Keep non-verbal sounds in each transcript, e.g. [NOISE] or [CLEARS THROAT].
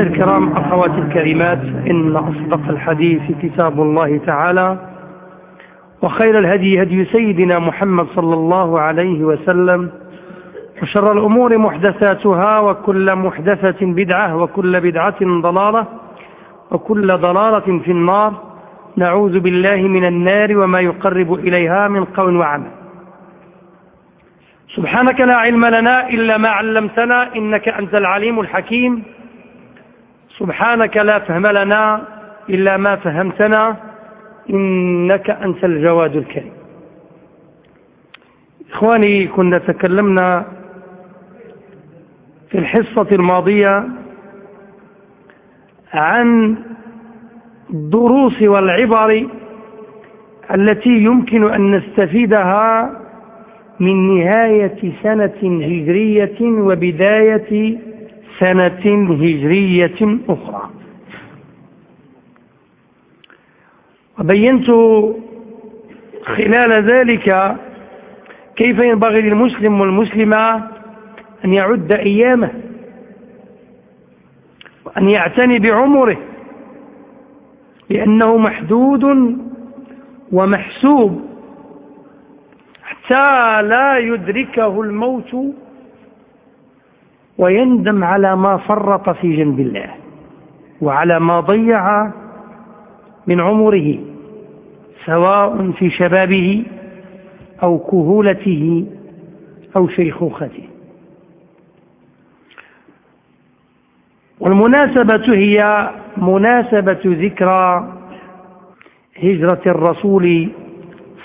إخواني الكرام أخواتي الكريمات إن أصدق الحديث كتاب الله تعالى وخير الهدي هدي سيدنا محمد صلى الله عليه وسلم وشر الأمور محدثاتها وكل محدثة بدعة وكل بدعة ضلالة وكل ضلالة في النار. نعوذ بالله من النار وما يقرب إليها من قول وعمل. سبحانك لا علم لنا إلا ما علمتنا إنك أنت العليم الحكيم. سبحانك لا فهم لنا إلا ما فهمتنا إنك أنت الجواد الكريم. إخواني كنا تكلمنا في الحصة الماضية عن الدروس والعبر التي يمكن أن نستفيدها من نهاية سنة هجرية وبداية سنة هجرية أخرى. وبينت خلال ذلك كيف ينبغي للمسلم والمسلمة أن يعد أيامه وأن يعتني بعمره لأنه محدود ومحسوب حتى لا يدركه الموت ويندم على ما فرط في جنب الله وعلى ما ضيع من عمره سواء في شبابه أو كهولته أو شيخوخته. والمناسبة هي مناسبة ذكرى هجرة الرسول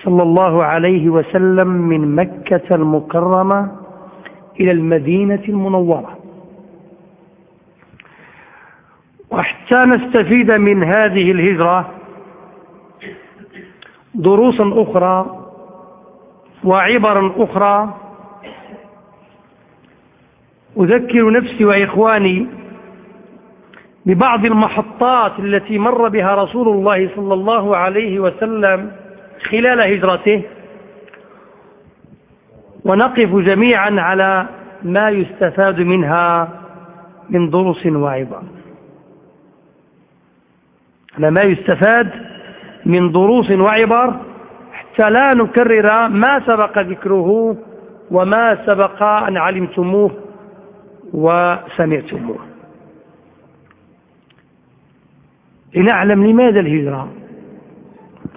صلى الله عليه وسلم من مكة المكرمة إلى المدينة المنورة. وحتى نستفيد من هذه الهجرة دروسا أخرى وعبرا أخرى. أذكر نفسي وإخواني ببعض المحطات التي مر بها رسول الله صلى الله عليه وسلم خلال هجرته. ونقف جميعا على ما يستفاد منها من دروس وعبر على ما يستفاد من دروس وعبر حتى لا نكرر ما سبق ذكره وما سبق أن علمتموه وسمعتموه. لنعلم لماذا الهجرة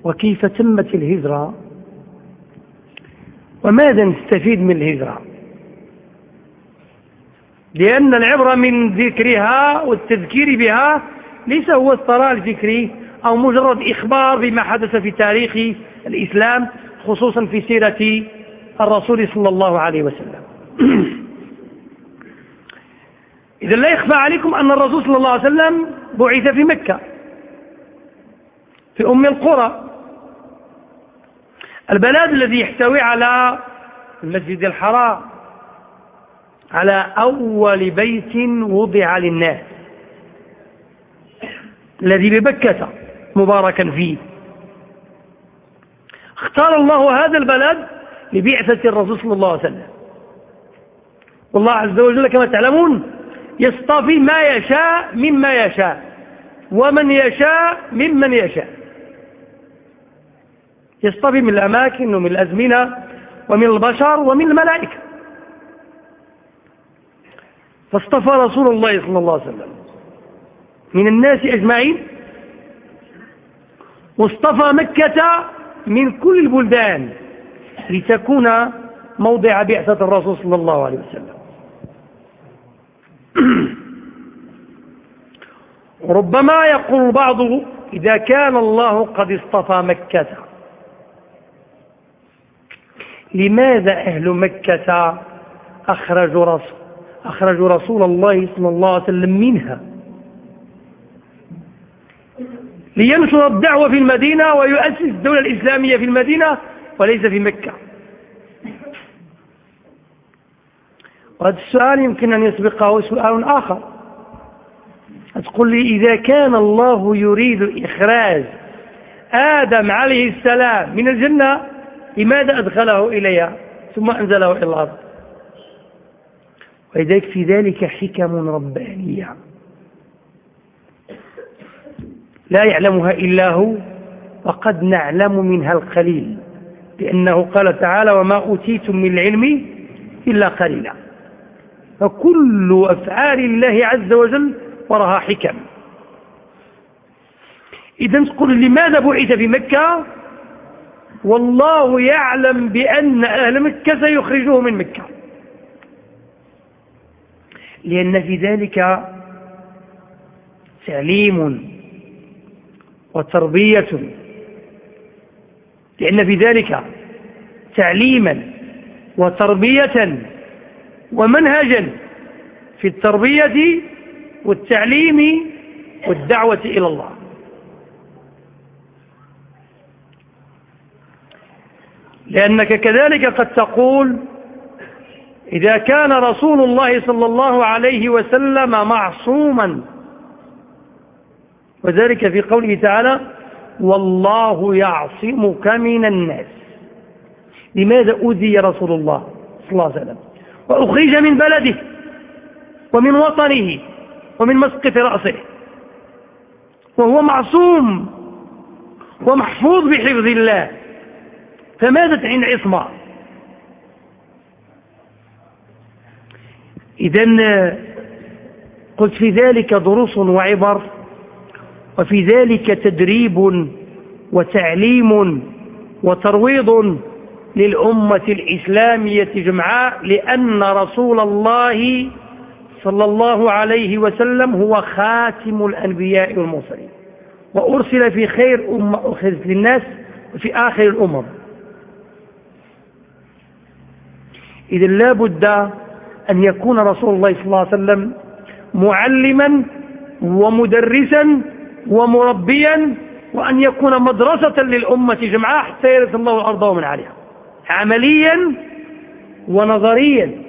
وكيف تمت الهجرة. وماذا نستفيد من الهجرة؟ لأن العبرة من ذكرها والتذكير بها ليس هو الثراء الذكري أو مجرد إخبار بما حدث في تاريخ الإسلام خصوصا في سيرة الرسول صلى الله عليه وسلم. [CLEARS THROAT] إذا لا يخفى عليكم أن الرسول صلى الله عليه وسلم بعث في مكة في أم القرى. البلد الذي يحتوي على المسجد الحرام على أول بيت وضع للناس. الذي ببكة مباركا فيه. اختار الله هذا البلد لبعثة الرسول صلى الله عليه وسلم. والله عز وجل كما تعلمون يصطفي ما يشاء مما يشاء ومن يشاء ممن يشاء. يصطفي من الأماكن ومن الأزمنة ومن البشر ومن الملائكة. فاصطفى رسول الله صلى الله عليه وسلم. من الناس أجمعين. واصطفى مكة من كل البلدان لتكون موضع بعثة الرسول صلى الله عليه وسلم. [CLEARS THROAT] ربما يقول بعض إذا كان الله قد اصطفى مكة. لماذا أهل مكة أخرجوا رسول, أخرجوا رسول الله صلى الله عليه وسلم منها؟ لينشر الدعوة في المدينة ويؤسس الدولة الإسلامية في المدينة وليس في مكة. وهذا السؤال يمكن أن يسبقه سؤال آخر. تقول لي إذا كان الله يريد إخراج آدم عليه السلام من الجنة لماذا أدخله إليها؟ ثم أنزله إلى الأرض. ولذلك في ذلك حكم ربانية. لا يعلمها إلا هو وقد نعلم منها القليل لأنه قال تعالى وما أوتيتم من العلم إلا قليلا. فكل أفعال الله عز وجل وراها حكم. إذا تقول لماذا بعث في مكة؟ والله يعلم بأن أهل مكة سيخرجوه من مكة. لأن في ذلك تعليم وتربية. لأن في ذلك تعليما وتربية ومنهجا في التربية والتعليم والدعوة إلى الله. لأنك كذلك قد تقول إذا كان رسول الله صلى الله عليه وسلم معصوما. وذلك في قوله تعالى والله يعصمك من الناس. لماذا أذي رسول الله صلى الله عليه وسلم؟ وأخرج من بلده ومن وطنه ومن مسقط رأسه. وهو معصوم ومحفوظ بحفظ الله. فماذا عند عصمة إذا قلت في ذلك دروس وعبر وفي ذلك تدريب وتعليم وترويض للأمة الإسلامية جمعاء لأن رسول الله صلى الله عليه وسلم هو خاتم الأنبياء والمرسلين وأرسل في خير أمة أخرجت للناس وفي آخر الأمم. إذا لا بد أن يكون رسول الله صلى الله عليه وسلم معلما ومدرسا ومربيا وأن يكون مدرسة للأمة جمعاء حتى يرث الله الأرض ومن عليها. عمليا ونظريا.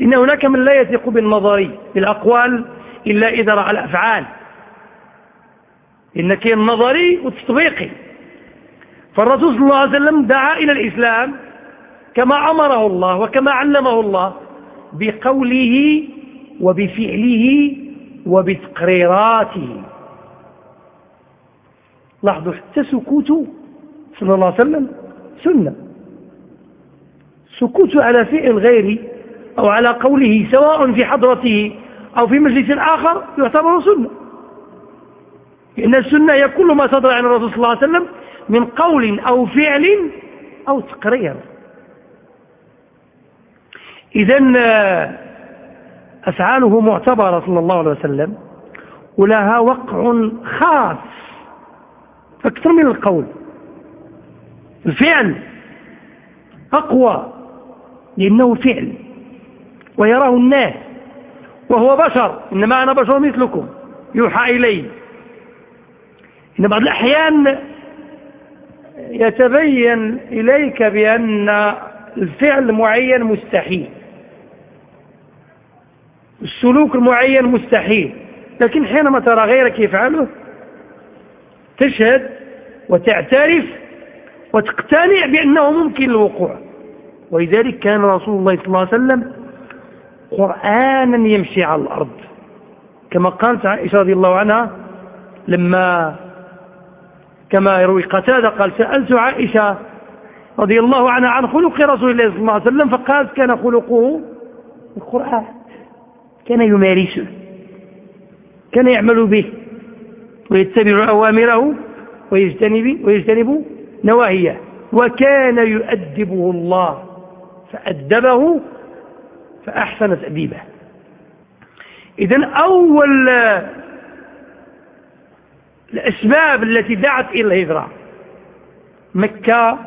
إن هناك من لا يثق بالنظري بالأقوال إلا إذا رأى الأفعال. إن كاين النظري والتطبيقي فالرسول صلى الله عليه وسلم دعا إلى الإسلام كما أمره الله وكما علمه الله بقوله وبفعله وبتقريراته. لاحظوا حتى سكوته صلى الله عليه وسلم سنة. سكوت على فعل غيري أو على قوله سواء في حضرته أو في مجلس آخر يعتبر سنة. لأن السنة هي كل ما صدر عن الرسول صلى الله عليه وسلم من قول أو فعل أو تقرير. إذا أفعاله معتبرة صلى الله عليه وسلم ولها وقع خاص أكثر من القول. الفعل أقوى لأنه فعل ويراه الناس وهو بشر إنما أنا بشر مثلكم يوحى إلي. إن بعض الأحيان يتبين إليك بأن الفعل معين مستحيل. السلوك المعين مستحيل. لكن حينما ترى غيرك يفعله تشهد وتعترف وتقتنع بأنه ممكن الوقوع. ولذلك كان رسول الله صلى الله عليه وسلم قرآنا يمشي على الأرض. كما قالت عائشة رضي الله عنها لما كما يروي قتادة قال سألت عائشة رضي الله عنها عن خلق رسول الله صلى الله عليه وسلم فقالت كان خلقه القرآن. كان يمارسه كان يعمل به ويتبع أوامره ويجتنب, ويجتنب نواهيه. وكان يؤدبه الله فأدبه فأحسن تأديبه. إذا أول الأسباب التي دعت إلى الهجرة مكة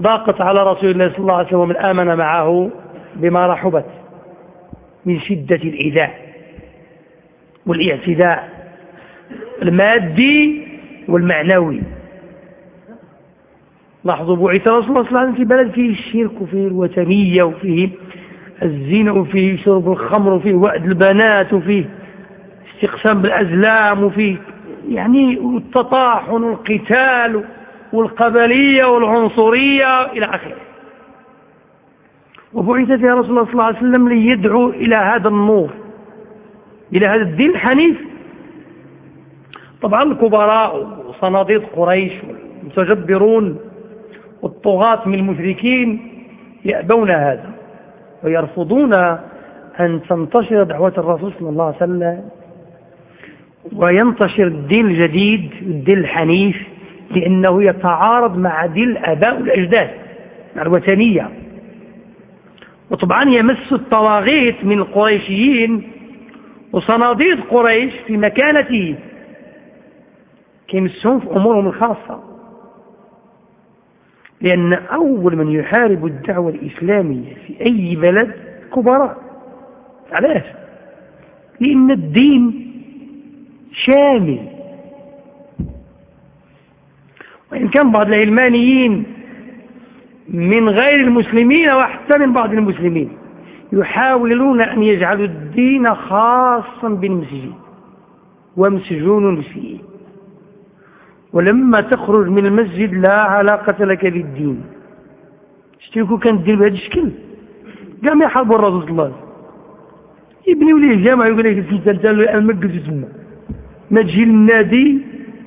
ضاقت على رسول الله صلى الله عليه وسلم من آمن معه بما رحبت. من شدة الإيذاء والاعتداء المادي والمعنوي. لاحظوا بعث رسول الله صلى الله عليه وسلم في بلد فيه الشرك وفيه الوثنية وفيه الزنا وفيه شرب الخمر وفيه وعد البنات وفيه استقسام بالأزلام وفيه يعني التطاحن والقتال والقبلية والعنصرية إلى آخره. وبعث فيها رسول الله صلى الله عليه وسلم ليدعو إلى هذا النور إلى هذا الدين الحنيف. طبعا الكبراء وصناديد قريش والمتجبرون والطغاة من المشركين يأبون هذا ويرفضون أن تنتشر دعوة الرسول صلى الله عليه وسلم. وينتشر الدين الجديد الدين الحنيف لأنه يتعارض مع دين الآباء والأجداد مع الوثنية. وطبعا يمس الطواغيت من القريشيين وصناديد قريش في مكانته. كيمسهم في أمورهم الخاصة لأن أول من يحارب الدعوة الإسلامية في أي بلد كبراء. علاش؟ لأن الدين شامل. وإن كان بعض العلمانيين من غير المسلمين وحتى من بعض المسلمين. يحاولون أن يجعلوا الدين خاصا بالمسجد ومسجون فيه ولما تخرج من المسجد لا علاقة لك بالدين. شتيكو كان الدين بهذا الشكل؟ قام يحاربوا الرسول صلى الله عليه وسلم. يبنيوا ليه جامع يقول لك انت ما تسمى ما تجي للنادي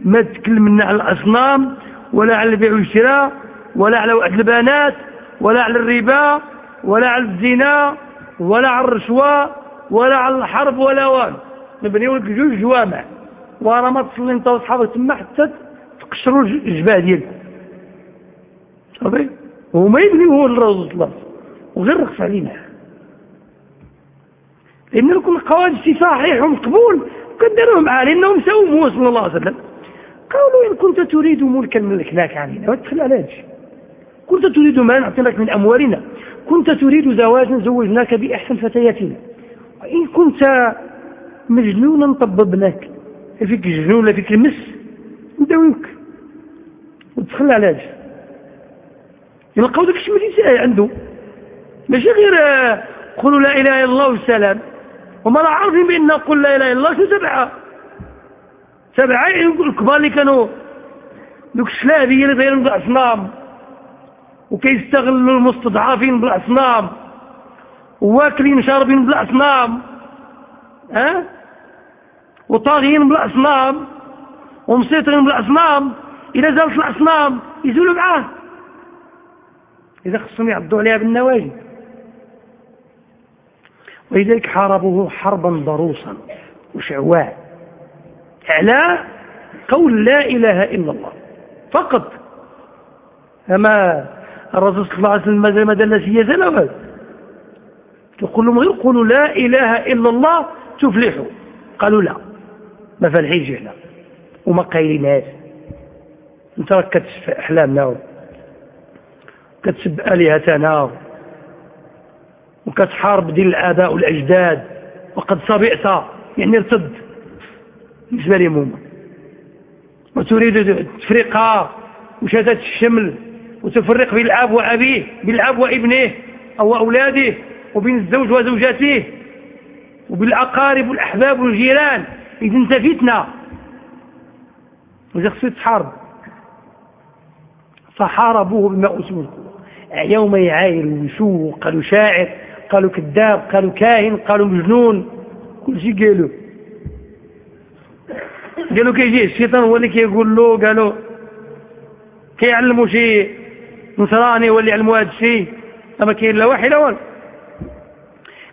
ما تتكلم لنا على الأصنام ولا على البيع والشراء ولا على البنات ولا على الربا ولا على الزنا ولا على الرشوة ولا على الحرب ولا وان نبنيو لك جوج جوامع. ورا ما تصلي أنت وأصحابك تما حتى تقشروا الجباه ديالكم صافي؟ وما هو الرسول الله وغير رخص علينا. لأن لكم القواعد صحيح ومقبول. وكدروهم معاه. لانهم ساوموا صلى الله عليه وسلم. قالوا إن كنت تريد ملكا ملكناك علينا. وادخل على هذا كنت تريد ما نعطيناك من أموالنا. كنت تريد زواجا زوجناك بأحسن فتياتنا. وإن كنت مجنونا طببناك. فيك جنون لا فيك المس نداويوك وتدخل على هذا. يلقاو داك الشيء عنده. ماشي غير قولوا لا إله إلا الله والسلام. وما لا عارفين بأن قل لا إله إلا الله شو سبعة؟ سبعة الكبار اللي كانوا. دوك الشلابيه اللي دايرين بالاصنام وكيستغلوا المستضعفين بالأصنام واكلين شاربين بالأصنام ها؟ وطاغيين بالأصنام ومسيطرين بالأصنام إذا زالت الأصنام يزولوا معاه. إذا خصهم يعضوا عليها بالنواجذ. ولذلك حاربوه حربا ضروسا وشعواء. على قول لا إله إلا الله. فقط. أما الرسول صلى الله عليه وسلم ما دل سياسة لا يقول لهم غير قولوا لا إله إلا الله تفلحوا. قالوا لا. ما فالحيش إحنا وما قايلينهاش. انت راك كتشف أحلامنا. كتسب آلهتنا. وكتحارب دين الآباء والأجداد. وقد صبئت. يعني ارتد. بالنسبة لهم هما. وتريد تفرقها وشتات الشمل. وتفرق بين الأب وأبيه بين الاب وابنه أو أولاده وبين الزوج وزوجته وبين الاقارب والأحباب والجيران. إذا أنت فتنة. وإذا خصيت حرب فحاربوه بما أوتوا يوم يعاير وشو قالوا شاعر قالوا كذاب قالوا كاهن قالوا مجنون. كل شيء قالوا. قالوا كيجي الشيطان هو اللي كيقول له قالوا كيعلموا شي نصراني يعلموا هذا الشيء ما كاين لا واحد ولا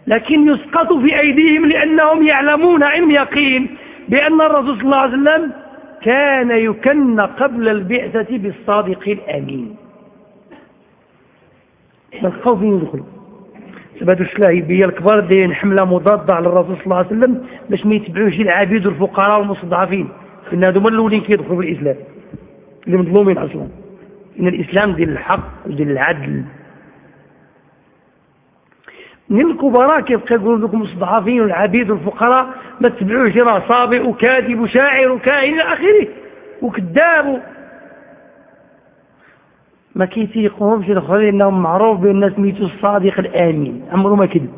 لكن يسقط في أيديهم لأنهم يعلمون علم يقين بأن الرسول صلى الله عليه وسلم كان يكن قبل البعثة بالصادق الأمين. من خوف يدخل. سبات الشلاهبية الكبار دايرين حملة مضادة على الرسول صلى الله عليه وسلم باش ما يتبعوش العبيد والفقراء والمستضعفين. إن هذوما الأولين كيدخلوا في الإسلام اللي مظلومين أصلا. إن الإسلام دين الحق ودين العدل. من الكبراء كيبقى يقول لكم المستضعفين والعبيد والفقراء ما تتبعوش راه صابئ وكاذب وشاعر وكاهن إلى آخره وكذاب. ما كيتيقهمش الأخرين إنهم معروف بأن سميتو الصادق الآمين عمره ما كذب.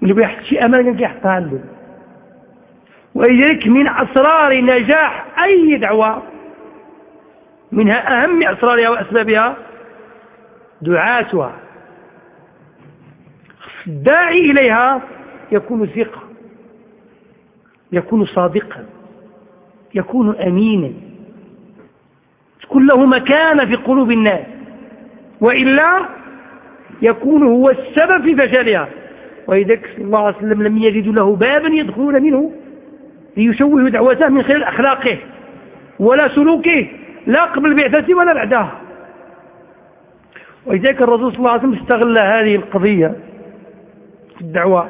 واللي بيحط شي امانه كيحطها عنده ولذلك من أسرار نجاح أي دعوة. منها أهم أسرارها وأسبابها دعاتها. الداعي إليها يكون ثقة يكون صادقا يكون امينا. تكون له مكانة في قلوب الناس وإلا يكون هو السبب في فشلها. ولذلك صلى الله عليه وسلم لم يجدوا له بابا يدخلون منه ليشوه دعوته من خلال أخلاقه ولا سلوكه. لا قبل البعثة ولا بعدها. ولذلك الرسول صلى الله عليه وسلم استغل هذه القضية في الدعوة.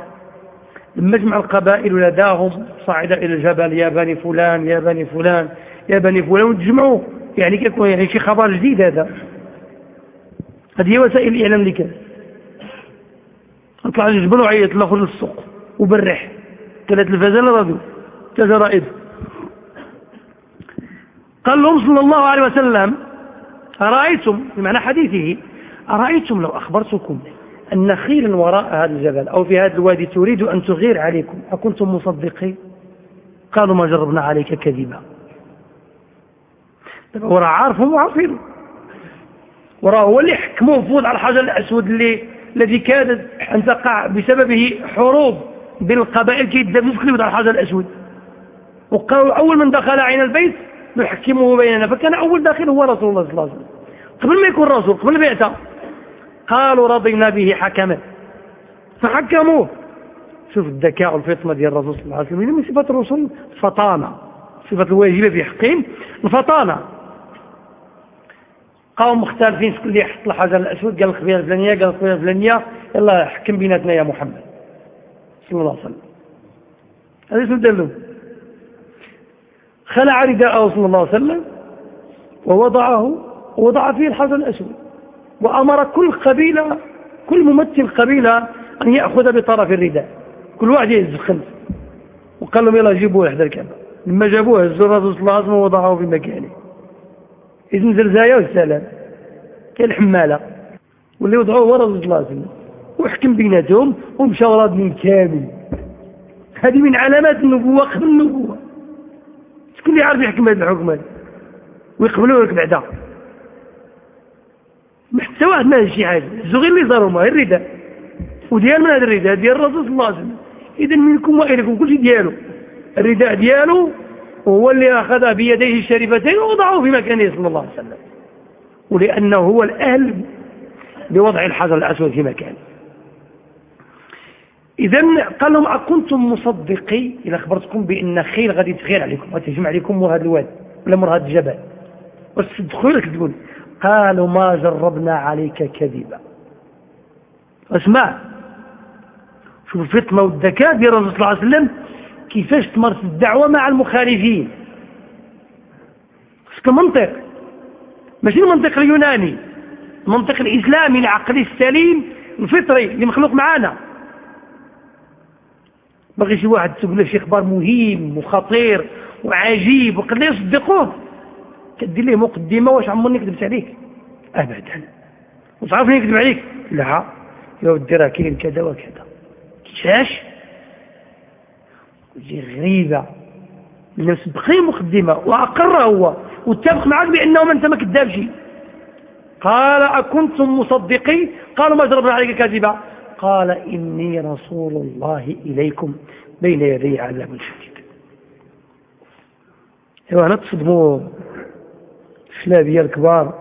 لما جمع القبائل ولداهم صعد إلى الجبل يا بني فلان يا بني فلان يا بني فلان وتجمعوا يعني كيكون يعني شي خبر جديد هذا. هذه وسائل الإعلام اللي كان اطلع الجبل وعيط الآخر للسوق وبرح. ثلاث الفازان راديو كجرائد قال لهم صلى الله عليه وسلم أرأيتم بمعنى حديثه أرأيتم لو أخبرتكم أن خيلا وراء هذا الجبل أو في هذا الوادي تريد أن تغير عليكم أكنتم مصدقين؟ قالوا ما جربنا عليك كذبا. وراه عارفهم وعارفينه وراه هو اللي حكموه فوز على الحجر الأسود اللي الذي كادت أن تقع بسببه حروب بين القبائل كيدافعوا في على الحجر الأسود. وقالوا أول من دخل عين البيت نحكمه بيننا. فكان أول داخل هو رسول الله صلى الله عليه وسلم. قبل ما يكون رسول قبل البعثة قالوا رضينا به حكما فحكموه. شوف الذكاء والفطنة ديال الرسول صلى الله عليه وسلم. من صفات الرسول فطانة صفة الواجبة في حقهم. الفطانة. قوم مختلفين شكون اللي يحط الحجر الأسود؟ قال القبيله الفلانية قال القبيله الفلانية. يلا حكم بيناتنا يا محمد. صلى الله عليه وسلم. هذا اسم دلهم خلع رداءه صلى الله عليه وسلم ووضعه ووضع فيه الحجر الأسود. وأمر كل قبيلة كل ممثل قبيلة أن يأخذ بطرف الرداء كل واحد يهز خمس وقال لهم يلا جيبوه لحد الكعبة. لما جابوه هزوا الرسول صلى الله عليه وسلم ووضعه في مكانه. إذن زرزايا والسلام. كان حمالة. واللي وضعوه هو رسول الله صلى الله وحكم بيناتهم ومشى وراد من كامل. هذه من علامات النبوة قبل النبوة. شكون اللي يعرف يحكم هذا الحكم هذا ويقبلوه لك بعدا. حتى واحد ما شي حاجة. الزغير اللي صاروا ما الرداء. وديال من هذا الرداء؟ ديال الرسول صلى الله عليه وسلم. اذا منكم وإليكم كل شيء ديالو. الرداء ديالو وهو اللي أخذ بيديه الشريفتين ووضعه في مكانه صلى الله عليه وسلم. ولأنه هو الأهل بوضع الحجر الأسود في مكانه. إذا قال لهم أكنتم مصدقي؟ إذا أخبرتكم بأن خير غادي تخير عليكم وتهجم عليكم مر هذا الواد ولا مر هذا الجبل وتصدقوا لك تقول. قالوا ما جربنا عليك كذبا. اسمع. شوف الفطنة والذكاء ديال الرسول صلى الله عليه وسلم كيفاش تمارس الدعوة مع المخالفين. خصك المنطق؟ ماشي المنطق اليوناني المنطق الإسلامي العقلي السليم الفطري اللي مخلوق معانا. باغي شي واحد تقول له شي خبر مهم وخطير وعجيب وقد لا يصدقوه. كدير ليه مقدمة واش عمرني كذبت عليك؟ ابدا. وتعرفني نكذب عليك؟ لا. يا ودي راه كاين كذا وكذا. كيفاش؟ تجي غريبة. الناس بقي مقدمة وأقر هو واتفق معك بأنه أنت ما كذابش. قال أكنتم مصدقي قالوا ما جربنا عليك كذبا قال إني رسول الله إليكم بين يدي عذاب شديد أنا تصدموا الشلابيه الكبار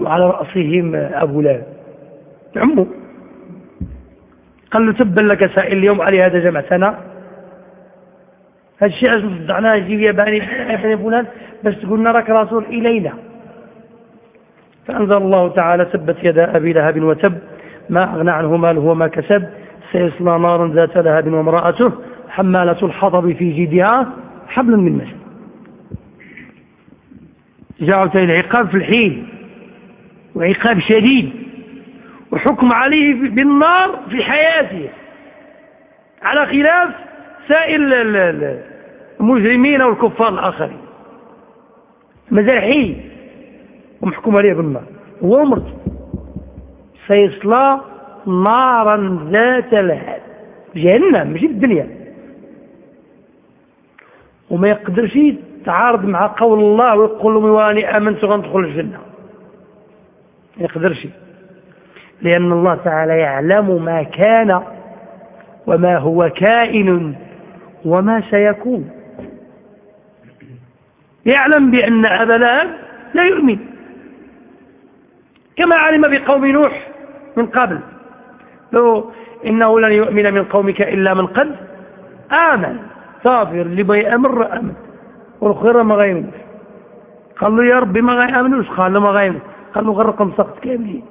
وعلى رأسهم أبو لاب عمو قال له تبا لك سائل اليوم علي هذا جمعتنا هذا الشيء عشان صدعناه يجيب يا فلان بس تقول راك رسول إلينا. فأنزل الله تعالى سبت يد أبي لهب وتب ما أغنى عنه ماله وما كسب سيصلى نارا ذات لهب وامرأته حمالة الحطب في جيدها حبل من مسد جاءت العقاب في الحين وعقاب شديد وحكم عليه بالنار في حياته. على خلاف سائر المجرمين والكفار الآخرين. مازال ومحكوم عليه بالنار. هو ومرته سيصلى نارا ذات لهب. جهنم ماشي في الدنيا. وما يقدرش يتعارض مع قول الله ويقول لهم واني آمنت غندخل الجنة ما يقدرش. لأن الله تعالى يعلم ما كان وما هو كائن وما سيكون. يعلم بأن أبا لهب لا يؤمن. كما علم بقوم نوح من قبل. لو إنه لن يؤمن من قومك إلا من قد آمن. صافر اللي بي أمر أمن. والخير ما غيمنش قال له يا ربي ما غيأمنوش قال له؟ ما غيمن قال له غرقهم سقط كاملين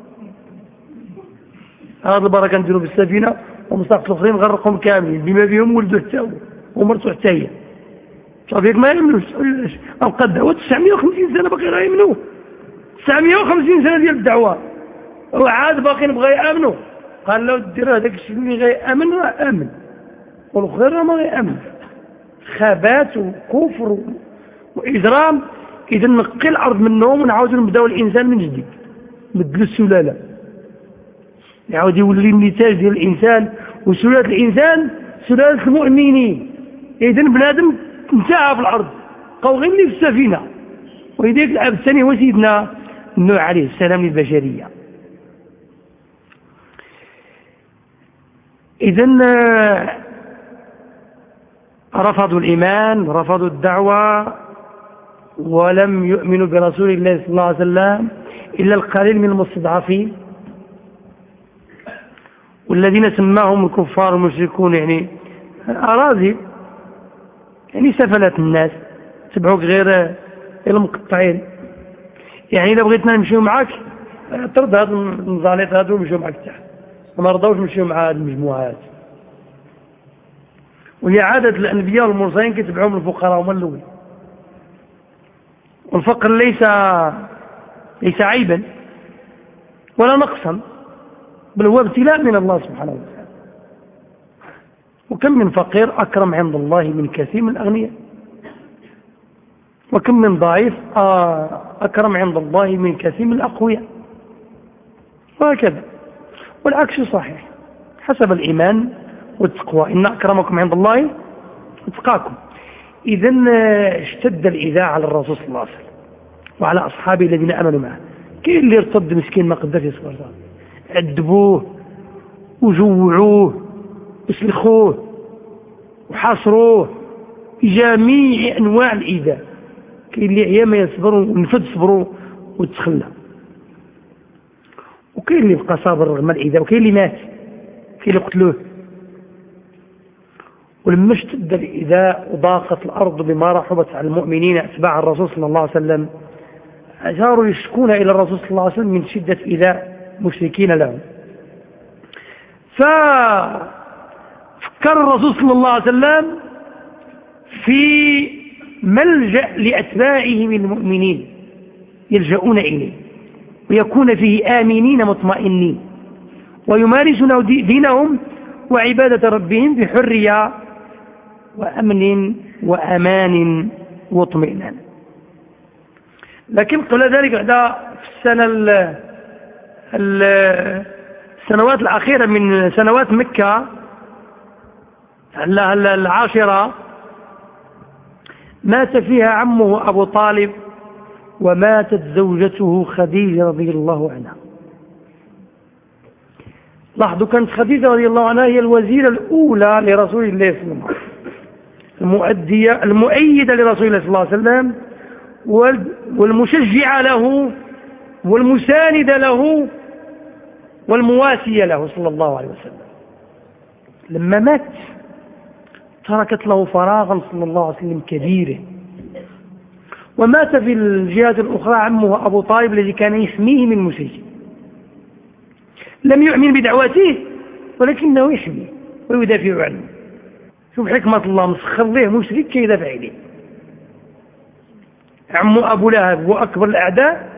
هذا البركة جنوب السفينة ومساقط الآخرين غرقهم كاملين بما فيهم ولده حتى هو ومرته حتى هي. صافيك ما يأمنوش أبقى الدعوة 950 سنة باقي غيأمنوه 950 سنة ديال الدعوة. وعاد باقي نبغى يأمنوا. قال له دير هذاك الشيء اللي غيأمن راه آمن. والخير ما غيأمن خبات وكفر وإجرام. إذا نقي الأرض منهم ونعاود نبداو الإنسان من جديد. نبدل السلالة يعاود يولي النتاج ديال الإنسان وسلالة الإنسان سلالة المؤمنين. إذا بنادم انتهى في الأرض. بقاو غير اللي في السفينة. وإذاك العبد الثاني هو سيدنا نوح عليه السلام للبشرية. إذا رفضوا الإيمان رفضوا الدعوة ولم يؤمنوا برسول الله صلى الله عليه وسلم إلا القليل من المستضعفين والذين سماهم الكفار المشركون يعني أراضي يعني سفلت الناس تبعوك غير المقطعين يعني إذا بغيتنا نمشيو معاك طرد هذا النظالات هذا ونمشيو معاك تحت ما رضاوش نمشيو مع هذه المجموعات. وهي عادة الأنبياء والمرسلين كيتبعوهم الفقراء هما الأول. والفقر ليس ليس عيبا ولا نقصا بل هو ابتلاء من الله سبحانه وتعالى. وكم من فقير أكرم عند الله من كثير من الأغنياء. وكم من ضعيف أكرم عند الله من كثير من الأقوياء. وهكذا. والعكس صحيح. حسب الإيمان والتقوى إن أكرمكم عند الله اتقاكم إذا اشتد الإذاع على الرسول صلى الله عليه وسلم وعلى أصحابه الذين أمنوا معه. كاين اللي ارتد مسكين ما قدرش يصبر عذبوه وجوعوه وسلخوه وحاصروه. جميع أنواع الإيذاء. كاين اللي عيا ما يصبروا ونفد صبروا وتخلى. وكاين اللي بقى صابر رغم الإيذاء وكاين اللي مات. كاين اللي قتلوه. ولما اشتد الإيذاء وضاقت الأرض بما رحبت على المؤمنين أتباع الرسول صلى الله عليه وسلم. أجاروا يشكون إلى الرسول صلى الله عليه وسلم من شدة إيذاء مشركين لهم. ففكر الرسول صلى الله عليه وسلم في ملجأ لأتباعه من المؤمنين يلجؤون إليه. ويكون فيه آمنين مطمئنين. ويمارسون دينهم وعبادة ربهم بحرية وأمن وأمان واطمئنان. لكن قبل ذلك بعد في السنة السنوات الأخيرة من سنوات مكة العاشرة مات فيها عمه أبو طالب. وماتت زوجته خديجة رضي الله عنها. لاحظوا كانت خديجة رضي الله عنها هي الوزيرة الأولى لرسول الله صلى الله عليه وسلم المؤدية المؤيدة لرسول الله صلى الله عليه وسلم والمشجعة له والمساندة له والمواسية له صلى الله عليه وسلم. لما مات تركت له فراغا صلى الله عليه وسلم كبيرا. ومات في الجهات الأخرى عمه أبو طالب الذي كان يحميه من مسيح لم يؤمن بدعوته ولكنه يحميه ويدافع عنه. شوف حكمة الله مسخر له مشرك كي يدافع عليه. عمو أبو لهب هو أكبر الأعداء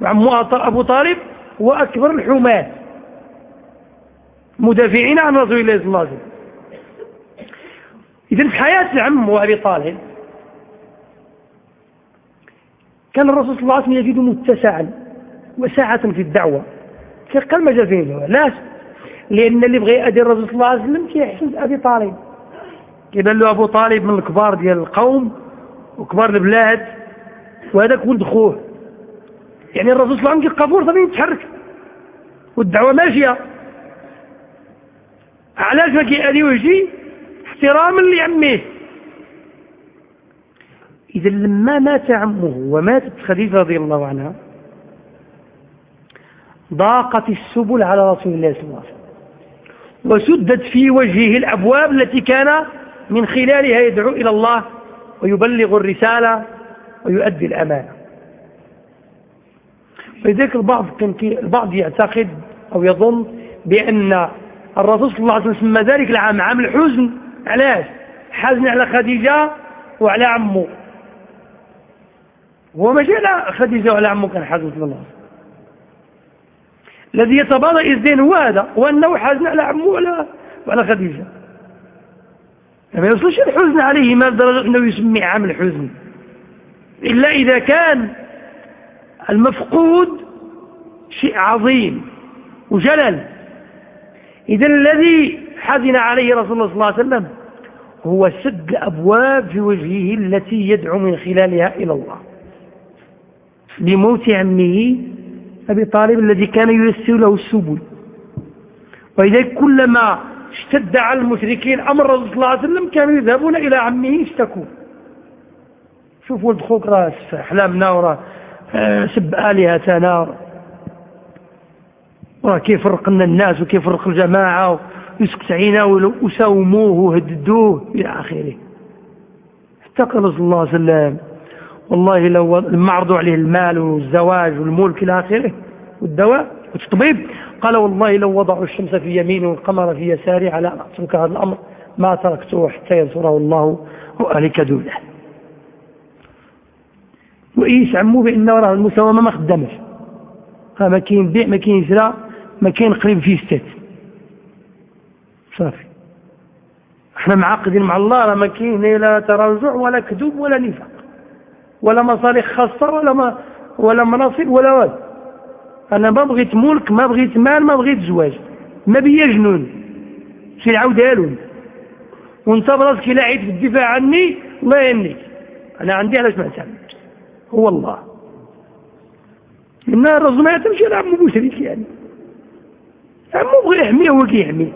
وعمو أبو طالب هو أكبر الحماة. مدافعين عن رسول الله صلى الله عليه وسلم. إذن في حياة العم وأبي طالب كان الرسول صلى الله عليه وسلم يجد متسعا وساعة في الدعوة. قال مجال فيه. لا لأن اللي بغى يأذي الرسول صلى الله عليه وسلم كيحسن أبي طالب. كيبان له أبو طالب من الكبار ديال القوم وكبار البلاد وهذاك ولد خوه. يعني الرسول صلى الله عليه وسلم كيلقى فرصة فين يتحرك. والدعوة ماشية علاش ما كيأذي وجهي احتراما لعمه. إذا لما مات عمه وماتت خديجة رضي الله عنها ضاقت السبل على رسول الله صلى الله عليه وسلم وسدت في وجهه الأبواب التي كان من خلالها يدعو إلى الله ويبلغ الرسالة ويؤدي الأمانة. فلذلك البعض البعض يعتقد أو يظن بأن الرسول صلى الله عليه وسلم سمى ذلك العام عام الحزن علاش؟ حزن على خديجة وعلى عمه. هو ماشي على خديجة وعلى عمه كان حزن صلى الله. عليه وسلم الذي يتبادر الذهن هو هذا وأنه حزن على عمه وعلى, وعلى خديجة. ما يوصلش الحزن عليه ما لدرجة أنه يسمي عام الحزن. إلا إذا كان المفقود شيء عظيم وجلل. إذا الذي حزن عليه رسول الله صلى الله عليه وسلم هو سد الأبواب في وجهه التي يدعو من خلالها إلى الله. لموت عمه أبي طالب الذي كان ييسر له السبل. وإذا كلما اشتد على المشركين أمر الرسول صلى الله عليه وسلم كانوا يذهبون إلى عمه يشتكوا. شوف ولد خوك راه أحلامنا وراه آه، سب آلهتنا وراه كيف فرق لنا الناس وكيف فرق الجماعة ويسكت عيناه وساوموه وهددوه إلى آخره. حتى قال صلى الله عليه وسلم. والله لو لما عرضوا عليه المال والزواج والملك إلى آخره والدواء والتطبيب. قال والله لو وضعوا الشمس في يمينه والقمر في يساره على أن أترك هذا الأمر ما تركته حتى ينصره الله وأهلك دونه وإيش عمو بأن راه المساومة ما خدمش ما كاين بيع ما كاين شراء ما كاين قريب فيه ستات صافي. إحنا معقدين مع الله راه ما كاين لا تراجع ولا كذوب ولا نفاق. ولا مصالح خاصة ولا ولا مناصب ولا والو. أنا ما بغيت ملك ما بغيت مال ما بغيت زواج. ما بيا جنون. شي نعاودها لهم وانت براسك لا عيد في الدفاع عني الله يهنيك. أنا عندي علاش ما تعمل هو الله. إن الرجل ما يتمشي على عمو مشرك يعني. عمو بغي يحميه هو كيحميه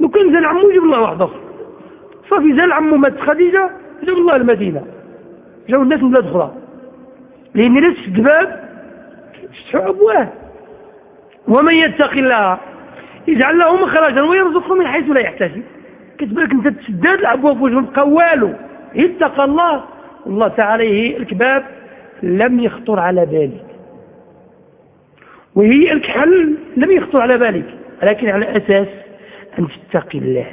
لو كان زال عمو يجيب الله آخر. صافي زال عمو مات خديجة جاب الله المدينة. جاو الناس من بلاد أخرى. لأن ليش الدباب يفتحوا ابواب ومن يتق الله يجعل له مخرجا ويرزقه من حيث لا يحتسب. كتبالك أنت تسداد الابواب وجههم قوالوا اتقى الله. والله تعالى الكباب لم يخطر على بالك. وهي الكحل لم يخطر على بالك. لكن على أساس أن تتقي الله.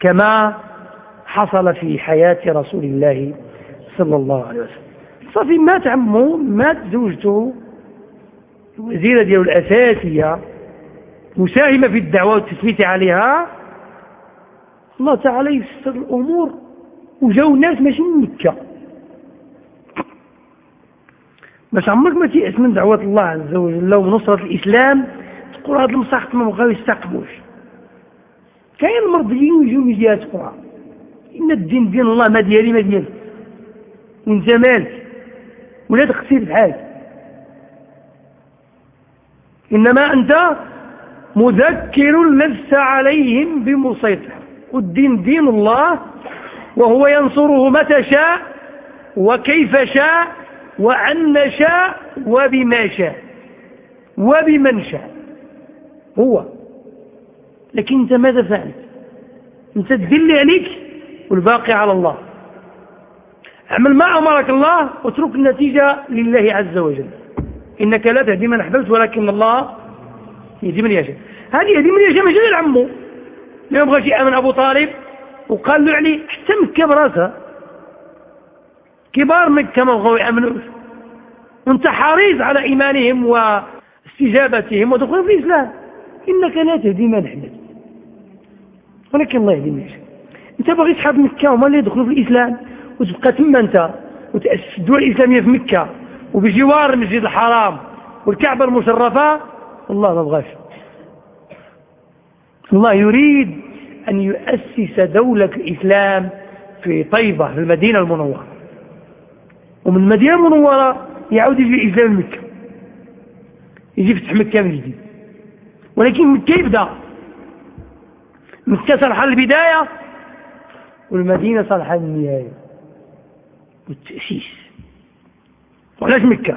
كما حصل في حياة رسول الله صلى الله عليه وسلم. صافي مات عمه مات زوجته الوزيرة ديالو الأساسية مساهمة في الدعوة والتثبيت عليها. الله تعالى يسر الأمور وجاو الناس ماشي من مكة. باش عمرك ما تيأس من دعوة الله عز وجل ونصرة الإسلام تقول هذا المساحة ما بغاو يستقبوش كاين المرضيين ويجيو من جهة أخرى إن الدين دين الله ما ديالي ما ديالي وانت مالك ولا تقصير بحالك إنما أنت مذكر لست عليهم بمسيطر. والدين دين الله وهو ينصره متى شاء وكيف شاء وعن شاء وبما شاء. وبمن شاء. هو. لكن أنت ماذا فعلت؟ أنت تدل عليك؟ والباقي على الله. اعمل ما أمرك الله واترك النتيجة لله عز وجل. إنك لا تهدي من أحببت ولكن الله يهدي من يشاء. هذه يهدي من يشاء مش غير عمه ما يبغى شيء من أبو طالب. وقال له يعني حتى مكة براسها كبار مكة ما بغوا يأمنوا وانت حريص على إيمانهم واستجابتهم ودخولهم في الإسلام. إنك لا تهدي من أحببت. ولكن الله يهدي من يشاء. أنت باغي تحب مكة وما اللي يدخلوا في الإسلام؟ وتبقى تما أنت وتأسس الدول الإسلامية في مكة وبجوار المسجد الحرام والكعبة المشرفة الله ما بغاش. الله يريد أن يؤسس دولة الإسلام في طيبة في المدينة المنورة. ومن المدينة المنورة يعود يجي الإسلام مكة. يجي فتح مكة من جديد. ولكن مكة يبدأ. مكة صالحة البداية والمدينة صالحة النهاية والتأسيس. وعلاش مكة.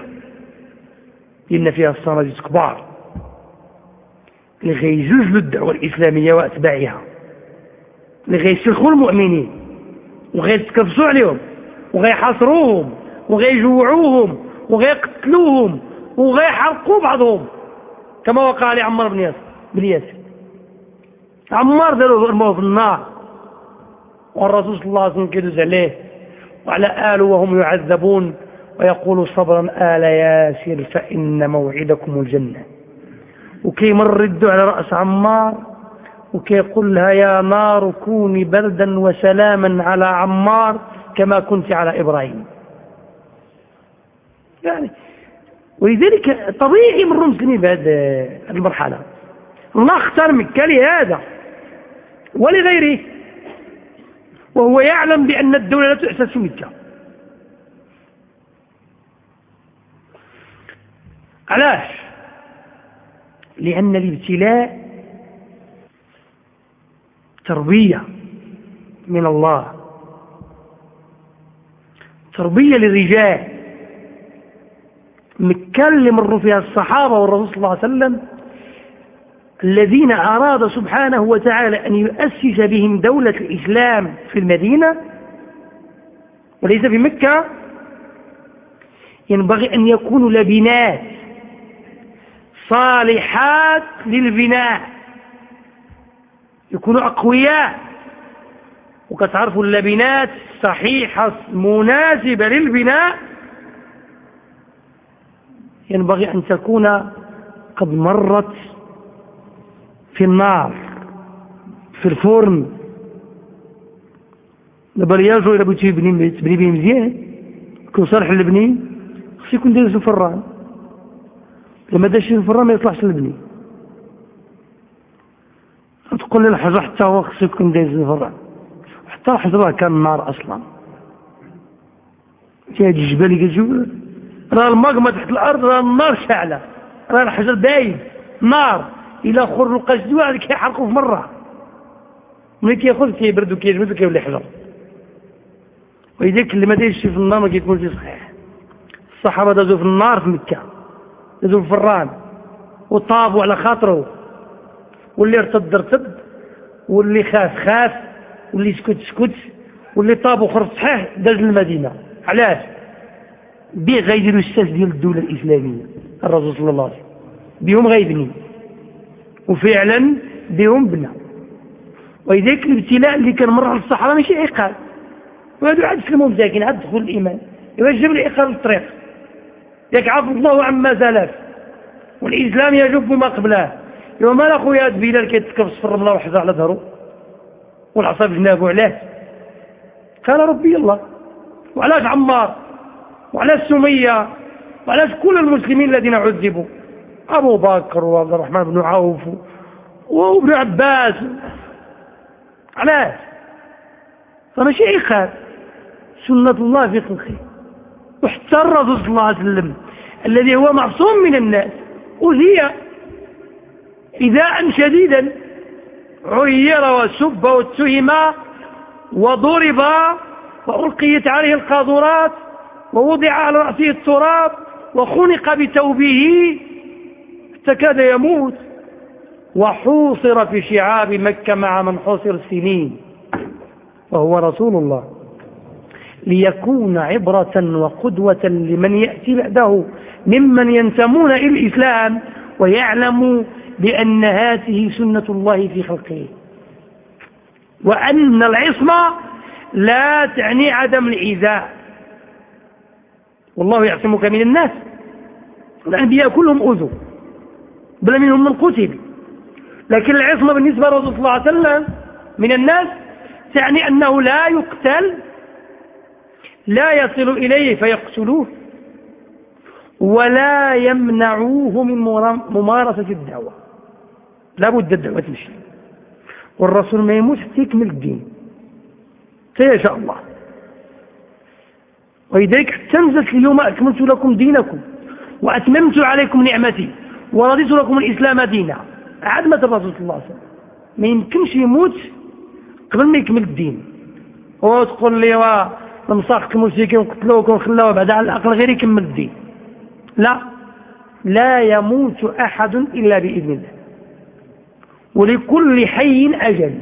لأن فيها الصناديق كبار. اللي غيزوجلوا الدعوة الإسلامية وأتباعها. اللي غيسلخوا المؤمنين. وغيتكبسوا عليهم. وغيحاصروهم وغيجوعوهم وغيقتلوهم وغيحرقوا بعضهم. كما وقع لعمار بن ياسر بن ياسر. عمار داروا في النار. والرسول صلى الله عليه وسلم عليه وعلى آله وهم يعذبون ويقول صبرا آل ياسر فإن موعدكم الجنة. وكي مر على رأس عمار وكي يقول لها يا نار كوني بردا وسلاما على عمار كما كنت على إبراهيم. يعني ولذلك طبيعي من المسلمين بهذه المرحلة. الله اختار مكة لهذا ولغيره. وهو يعلم بأن الدولة لا تؤسس مكة. علاش؟ لأن الابتلاء تربية من الله. تربية للرجال. مكة اللي مروا فيها الصحابة والرسول صلى الله عليه وسلم الذين أراد سبحانه وتعالى أن يؤسس بهم دولة الإسلام في المدينة وليس في مكة ينبغي أن يكونوا لبنات صالحات للبناء. يكونوا أقوياء. وكتعرفوا اللبنات صحيحة مناسبة للبناء. ينبغي أن تكون قد مرت في النار في الفرن. دابا رياجو الا بغيتي تبني تبني به مزيان؟ يكون صالح للبني؟ خصو يكون داير الفران. لما داش الفران ما يطلعش للبني. تقول لي الحجر حتى هو خصو يكون داير الفران. حتى الحجر كان نار أصلا. هاد الجبال اللي كتشوف؟ راه الماغما تحت الأرض راه النار شاعلة. راه الحجر دايب نار. إلى خرق الزواج كيحرقوا في مرة. ملي كيخرج كيبرد وكيجمد وكيولي حجر ولذلك اللي ما دايرش في النار ما كيكونش صحيح. الصحابة دازوا في النار في مكة. دازوا في الفران. وطابوا على خاطره واللي ارتد ارتد. واللي خاف خاف. واللي سكت سكت. واللي طاب وخرج صحيح داز المدينة علاش؟ بيه غيديروا الساس ديال الدولة الإسلامية الرسول صلى الله عليه وسلم. بهم غيبني. وفعلا بهم بنا ولذلك الابتلاء اللي كان مر على الصحابه ماشي عقاب. وهذو عاد سلموا مساكين عاد دخول الإيمان. جاب العقاب للطريق ياك عفو الله عما سلف والإسلام يجب ما قبله يوم مال أخويا بلال كيتكبس في الرملة وحزر على ظهره والعصا في جنابه علاش قال ربي الله وعلاش عمار؟ وعلاش سمية؟ وعلاش كل المسلمين الذين عذبوا؟ أبو بكر وعبد الرحمن بن عوف وابن عباس. علاش؟ عقاب سنة الله في خلقه وحتى الرسول صلى الله عليه وسلم. الذي هو معصوم من الناس. أذي إذاء شديدا. عير وسب واتهم وضرب وألقيت عليه القاذورات ووضع على رأسه التراب وخنق بتوبه تكاد يموت وحوصر في شعاب مكة مع من حوصر السنين وهو رسول الله ليكون عبرة وقدوة لمن يأتي بعده ممن ينتمون إلى الإسلام ويعلموا بأن هذه سنة الله في خلقه. وأن العصمة لا تعني عدم الإيذاء. والله يعصمك من الناس. الأنبياء كلهم أوذوا بل منهم من قتل. لكن العصمة بالنسبة لرسول صلى الله عليه وسلم من الناس تعني أنه لا يقتل لا يصل إليه فيقتلوه ولا يمنعوه من ممارسة الدعوة. لا بد الدعوة تمشي. والرسول ما يموت حتى يكمل الدين. سيشاء الله. ولذلك حتى نزلت اليوم أكملت لكم دينكم وأتممت عليكم نعمتي ورضيت لكم الإسلام دينا. عاد مات الرسول صلى الله عليه وسلم. ما يمكنش يموت قبل ما يكمل الدين. وتقول لي نمسخ المشركين ونقتلوك ونخلوه بعد على الأقل غير يكمل الدين. لا. لا يموت أحد إلا بإذن الله. ولكل حي أجل.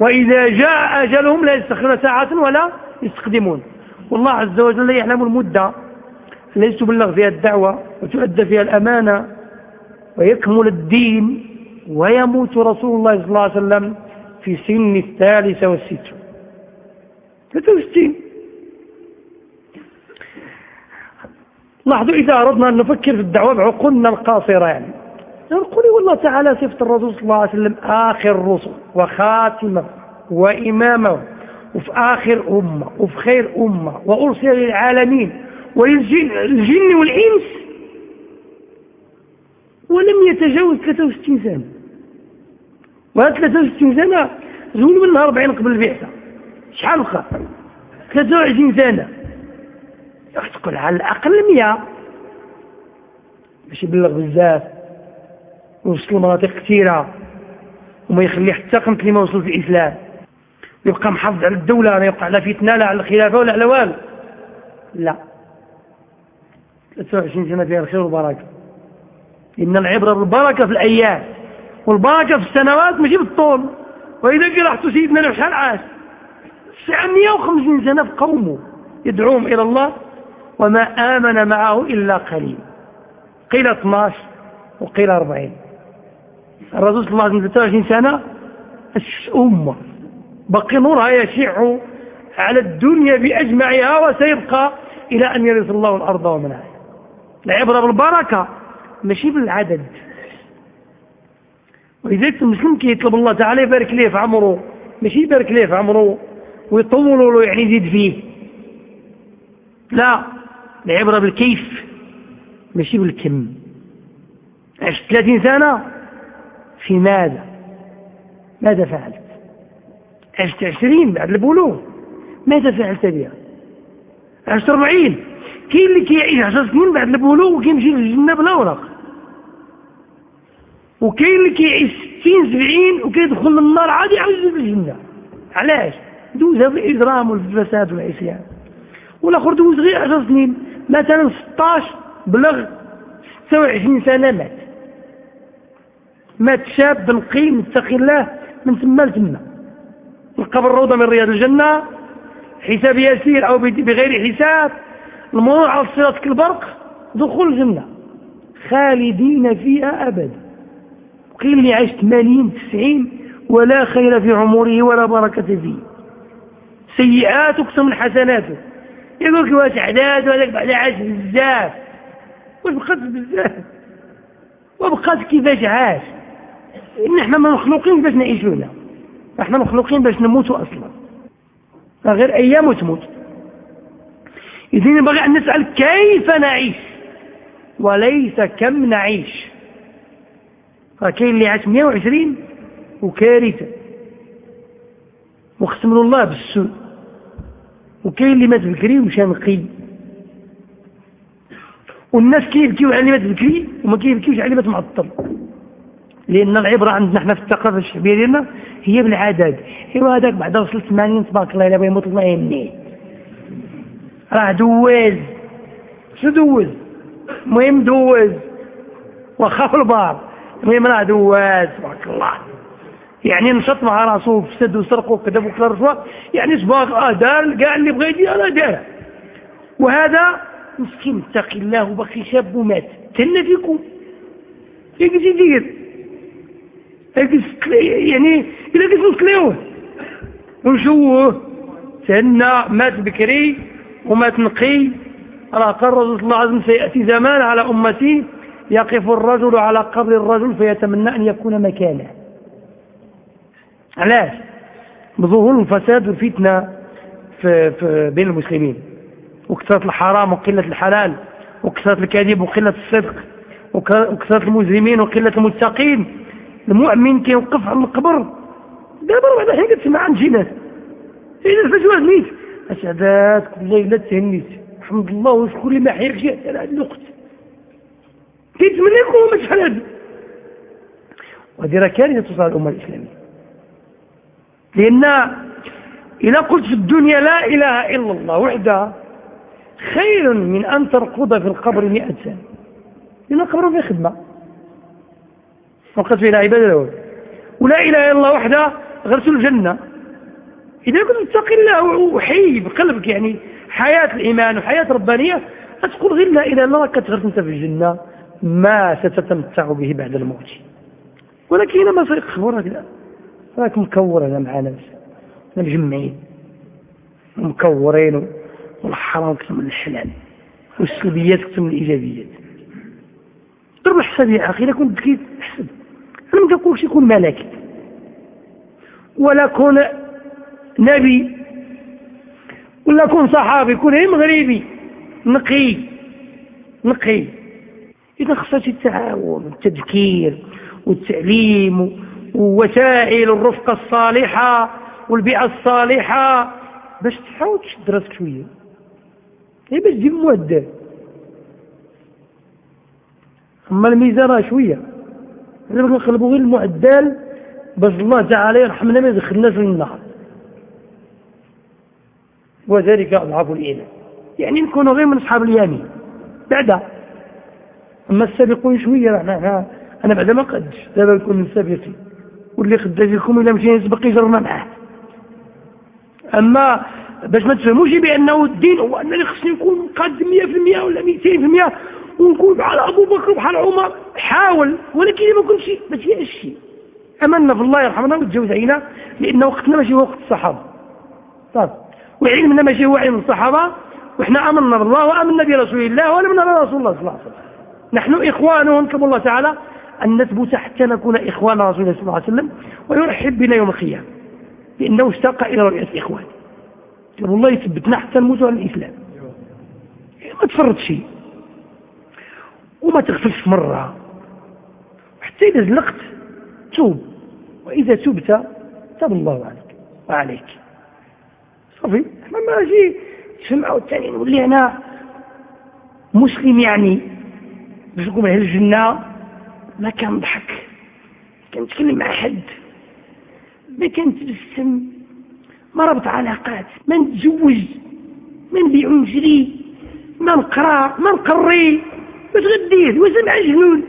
وإذا جاء أجلهم لا يستخدمون ساعة ولا يستخدمون. والله عز وجل يعلم المدة. التي تبلغ فيها الدعوة وتؤدى فيها الأمانة. ويكمل الدين ويموت رسول الله صلى الله عليه وسلم في سن الثالثة والستون 63 لاحظوا إذا أردنا أن نفكر في الدعوة بعقولنا القاصرة يعني. نقول والله تعالى صفة الرسول صلى الله عليه وسلم آخر الرسل وخاتمة وإمامة وفي آخر أمة وفي خير أمة وأرسل للعالمين وللجن والإنس ولم يتجاوز 63 سنة. وهذا 63 سنة زول منها 40 قبل البعثة. شحال بقى 23 سنة. تقول على الأقل 100 باش يبلغ بزاف. ويوصل لمناطق كثيرة. وما يخلي حتى قمت لما وصل في الإسلام يبقى محافظ على الدولة لا يوقع لا فتنة لا على الخلافة ولا على والو. لا. 23 سنة فيها الخير والبركة. إن العبرة بالبركة في الأيام والبركة في السنوات ماشي بالطول. وإذا قرحت سيدنا نوح شحال عاش 950 سنة في قومه يدعوهم إلى الله وما آمن معه إلا قليل. قيل 12 وقيل 40 الرسول صلى الله عليه وسلم 23 سنة أمة. بقي نورها يشع على الدنيا بأجمعها وسيبقى إلى أن يرث الله الأرض ومن عليها العبرة بالبركة ماشي بالعدد. ولذلك المسلم كي يطلب الله تعالى يبارك ليه في عمره ماشي يبارك ليه في عمره ويطول له يعني يزيد فيه. لا العبرة بالكيف ماشي بالكم. عشت 30 سنة في ماذا؟ ماذا فعلت؟ عشت 20 بعد البلوغ. ماذا فعلت بها؟ عشت 40 كاين اللي كيعيش 10 سنين بعد البلوغ وكيمشي للجنة بلا ورق. وكاين اللي كيعيش 60 70 وكيدخل للنار عادي يعيش في الجنة. علاش؟ دوزها في الإجرام والفساد والعصيان. والآخر دوز غير 10 سنين مثلا 16 بلغ 26 سنة مات. مات شاب نقي متقي الله من تما لتما القبر روضة من رياض الجنة حساب يسير أو بغير حساب المرور على الصراط كالبرق دخول الجنة. خالدين فيها أبدا. قيل لي عشت 80 90 ولا خير في عمره ولا بركة فيه. سيئات اقسم من حسناته يقول لك واش عداد وهذاك بعد عاش بزاف. واش بقات بزاف؟ وبقات كيفاش عاش؟ إن إحنا ما مخلوقين باش نعيشوا هنا إحنا مخلوقين باش نموتوا أصلا. غير أيام وتموت. اذا ينبغي أن نسأل كيف نعيش؟ وليس كم نعيش. فكاين اللي عاش 120 وكارثة. وختم الله بالسوء. وكاين اللي مات بكري ومشى نقي والناس كيبكيو على اللي مات بكري وما كيبكيوش على اللي مات معطل. لأن العبرة عندنا إحنا في الثقافة الشعبية ديالنا هي بالعدد. إيوا هذاك بعد وصل 80 تبارك الله إلا بغى يموت الله يهنيه راه دوز. شو دوز؟ المهم دوز. وخاف البار. المهم راه دوز تبارك الله. يعني نشط مع راسه فسد وسرق وكذب وكذا رشوه يعني سباق آه دار كاع اللي بغى أنا دار وهذا مسكين اتقي الله وبقي شاب ومات. تهنى فيكم. إيش يدير. يعني إذا قلت نتلاوه ونشوه تهنى مات بكري ومات نقي. راه قال الرسول الله عليه وسلم سيأتي زمان على أمتي. يقف الرجل على قبر الرجل فيتمنى أن يكون مكانه. علاش؟ بظهور الفساد والفتنة في, في بين المسلمين. وكثرة الحرام وقلة الحلال وكثرة الكذب وقلة الصدق وكثرة المجرمين وقلة المتقين. المؤمن كيوقف على القبر. دابا بعد الحين كتسمع عن شي ناس إذا الفتوى ميت؟ أسعدات كل ليلة تهنيت. الحمد لله وشكون اللي ما حيرش على هذا الوقت. هما شحال هذا وهذه كارثة تصل الأمة الإسلامية. لأن إذا قلت في الدنيا لا إله إلا الله وحدها خير من أن ترقد في القبر مئة سنة. لأن القبر فيه خدمة. وقد فيه عبادة له. ولا إله إلا الله وحدها غرس الجنة. إذا كنت تتقي الله وحي بقلبك يعني حياة الإيمان وحياة ربانية أتقول غير لا إله إلا الله كتغرس أنت في الجنة. ما ستتمتع به بعد الموت. ولكن ما سيخبرك لا راك مكور أنا مع ناس مجمعين مكورين والحرام أكثر من الحلال والسلبيات أكثر من الإيجابيات. ضرب الحساب يا أخي إذا كنت كيف احسب. أنا ما كنقولش يكون ملكي ولا كون نبي. ولا كون صحابي كون مغربي نقي. نقي. إذا خصها التعاون والتذكير والتعليم ووسائل الرفقة الصالحة والبيئة الصالحة باش تحاول تشد راسك شوية. هي باش تجيب مؤدب أما الميزان راه شوية لازم نقلبوا غير المعدل باش الله تعالى يرحمنا ما يدخلناش للنار وذلك أضعف الإيمان. يعني نكونوا غير من أصحاب اليمين. بعد أما السابقون شوية أنا, أنا بعد ما قدش. دابا نكون من السابقين واللي خدا فيكم إلا مشي يسبق يجرنا معاه. أما باش ما تفهموش بأنه الدين هو أنني خصني نكون قد 100% ولا 200% ونكون بحال أبو بكر بحال عمر. حاول ولكن ما كنتش ما تيأش شيء أمنا في الله يرحمنا وتجوز علينا لأن وقتنا ماشي هو وقت الصحابة. طيب. وعلمنا ماشي هو علم الصحابة وإحنا أمنا بالله وأمنا برسول الله وأمنا برسول الله صلى الله عليه وسلم. نحن إخوانهم كما الله تعالى أن نثبت حتى نكون إخوان رسول الله صلى الله عليه وسلم ويرحب بنا يوم القيامة لأنه اشتاق إلى رؤية إخوان والله يثبتنا حتى نموت على الإسلام. ما تفرط شيء. وما تغفلش مرة. وحتى إذا زلقت توب. وإذا تبت تاب الله عليك وعليك. صافي؟ إحنا ماشي. تسمعوا الثاني نولي أنا مسلم يعني. باش نكون أهل الجنة ما كنضحك كنتكلم مع حد. ما كنتبسم ما ربط علاقات. ما نتزوج. ما نبيع ونشري. ما نقرا. ما نقري. واش غدير واش مع الجنون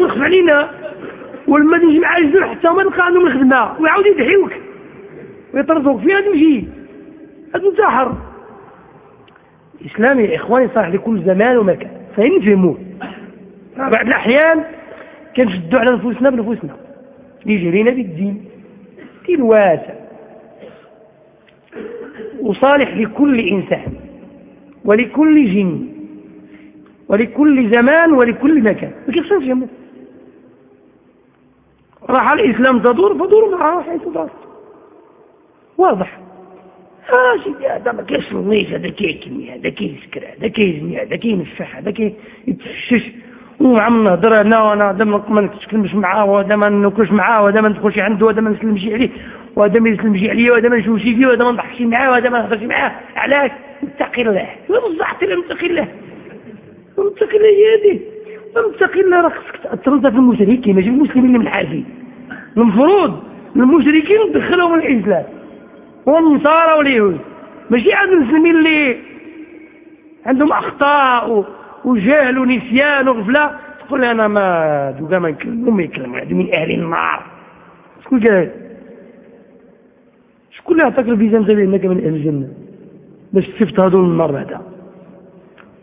وقف علينا. ولما تجي مع الجنون حتى ما نلقى عندهم الخدمه ويعاود يدحيوك ويطردوك. فين تمشي. تنتحر الإسلام يا إخواني صالح لكل زمان ومكان. فين نفهموه بعض الأحيان كنشدوا على نفوسنا بنفوسنا. يجرينا بالدين. دين واسع. وصالح لكل إنسان. ولكل جن. ولكل زمان. ولكل مكان. ما كيفش نفهموا راح الإسلام تدور فدور معها حيث دار واضح. آه سيدي هذا ما كيصليش هذا كيكني هذا كيسكر هذا كيزني هذا كينفح هذا كيتفشش وعم نهضر أنا وأنا هذا ما نتكلمش معاه وهذا ما ناكلش معاه وهذا ما ندخلش عنده وهذا ما نسلمش عليه وهذا ما يسلمش عليا وهذا ما نشوفش فيه وهذا ما نضحكش معاه وهذا ما نهضرش معاه. علاش؟ اتقي الله. وبالضبط لا متقي الله. متقي الله هذه متقي الله راه خصك تاثر في المشركين ماشي المسلمين اللي منحازين المفروض المشركين تدخلهم الإسلام. والنصارى واليهود ماشي عند المسلمين اللي عندهم أخطاء وجهل ونسيان وغفلة تقول أنا ما دوكا ما نكلمو ما يكلموا هذو من أهل النار. شكون قال شكون اللي عطاك الفيزا انت بانك من أهل الجنة؟ باش تسفت هذول النار بعدا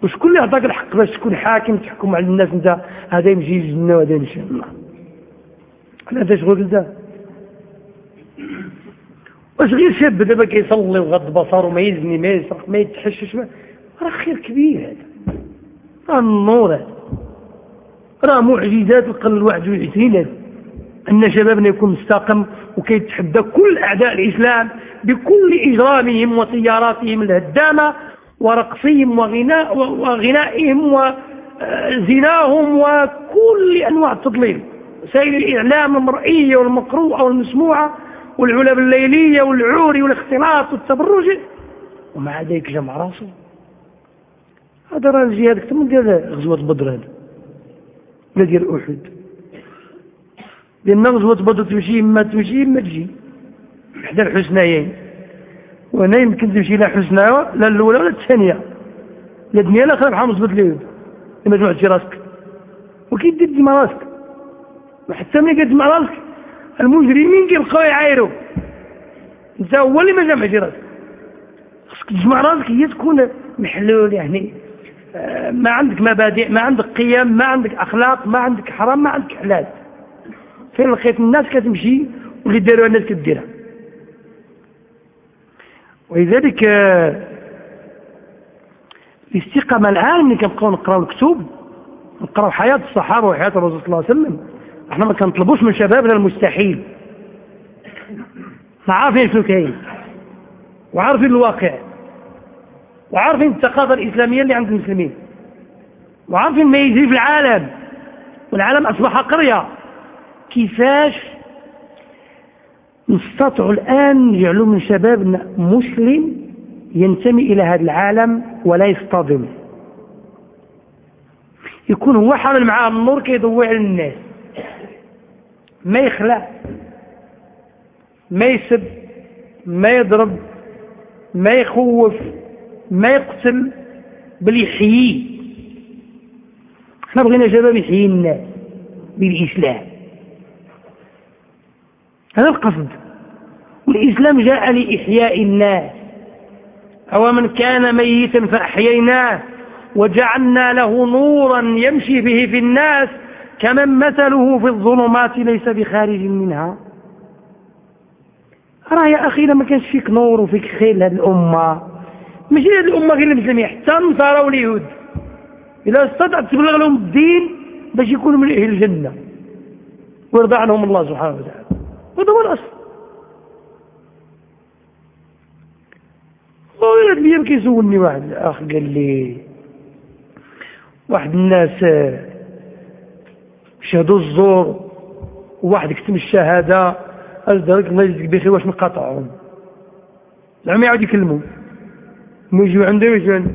وشكون اللي عطاك الحق باش تكون حاكم تحكم على الناس أنت هذا يمشي الجنه وهذا يمشي النار هذا شغل ده واش غير شاب دابا كيصلي وغض بصره ما يزني ما يسرق ما يتحشش راه خير كبير هذا. راه النور هذا. راه معجزات القرن الواحد والعشرين هذا. أن شبابنا يكون مستقم وكيتحدى كل أعداء الإسلام بكل إجرامهم وسياراتهم الهدامة ورقصهم وغناء وغنائهم وزناهم وكل أنواع التضليل. وسائل الإعلام المرئية والمقروءة والمسموعة والعلب الليلية والعوري والاختلاط والتبرج. ومع ذلك جمع راسه. هذا راه الجهاد أكثر من ديال غزوة بدر هذا. لا ديال أحد. لأن غزوة بدر تمشي إما تمشي إما تجي. إحدى الحسنيين. وهنا يمكن تمشي لا حسنى لا الأولى ولا الثانية. لا الدنيا لا خير حامص بدليود لما جمعتي راسك. وكيدير تجمع راسك. وحتى ملي كتجمع راسك المجرمين كيبقاو يعايروا. انت هو اللي ما جمعش راسك خصك تجمع راسك هي تكون محلول يعني. آه، ما عندك مبادئ ما عندك قيم ما عندك أخلاق ما عندك حرام ما عندك حلال. فين لقيت الناس كتمشي واللي داروها الناس كديرها. ولذلك آه، الاستقامة الآن ملي كنبقاو نقراو الكتب نقراو حياة الصحابة وحياة الرسول صلى الله عليه وسلم. إحنا ما كنطلبوش من شبابنا المستحيل. إحنا عارفين شنو كاين. وعارفين الواقع. وعارفين الثقافة الإسلامية اللي عند المسلمين. وعارفين ما يجري في العالم. والعالم أصبح قرية. كيفاش نستطيع الآن نجعلوا من شبابنا مسلم ينتمي إلى هذا العالم ولا يصطدم؟ يكون هو حامل معاه النور كيضوي على الناس. ما يخلع ما يسب ما يضرب ما يخوف ما يقتل بل يحيي. إحنا بغينا شباب يحيي الناس بالإسلام. هذا القصد. والإسلام جاء لإحياء الناس. أو من كان ميتا فأحييناه وجعلنا له نورا يمشي به في الناس كمن مثله في الظلمات ليس بخارج منها. راه يا أخي لما كانش فيك نور وفيك خير لهذه الأمة. ماشي هذه الأمة غير المسلمين حتى النصارى واليهود. إذا استطعت تبلغ لهم الدين باش يكونوا من أهل الجنة. ويرضى عنهم الله سبحانه وتعالى. وهذا هو الأصل. وهذا اليوم كيسولني واحد الأخ قال لي واحد الناس شهدوا الزور وواحد كتم الشهادة ذلك الله يجزيك بخير واش نقاطعهم زعما يعاود يكلموا ما يجيو عندي ويجيو عندي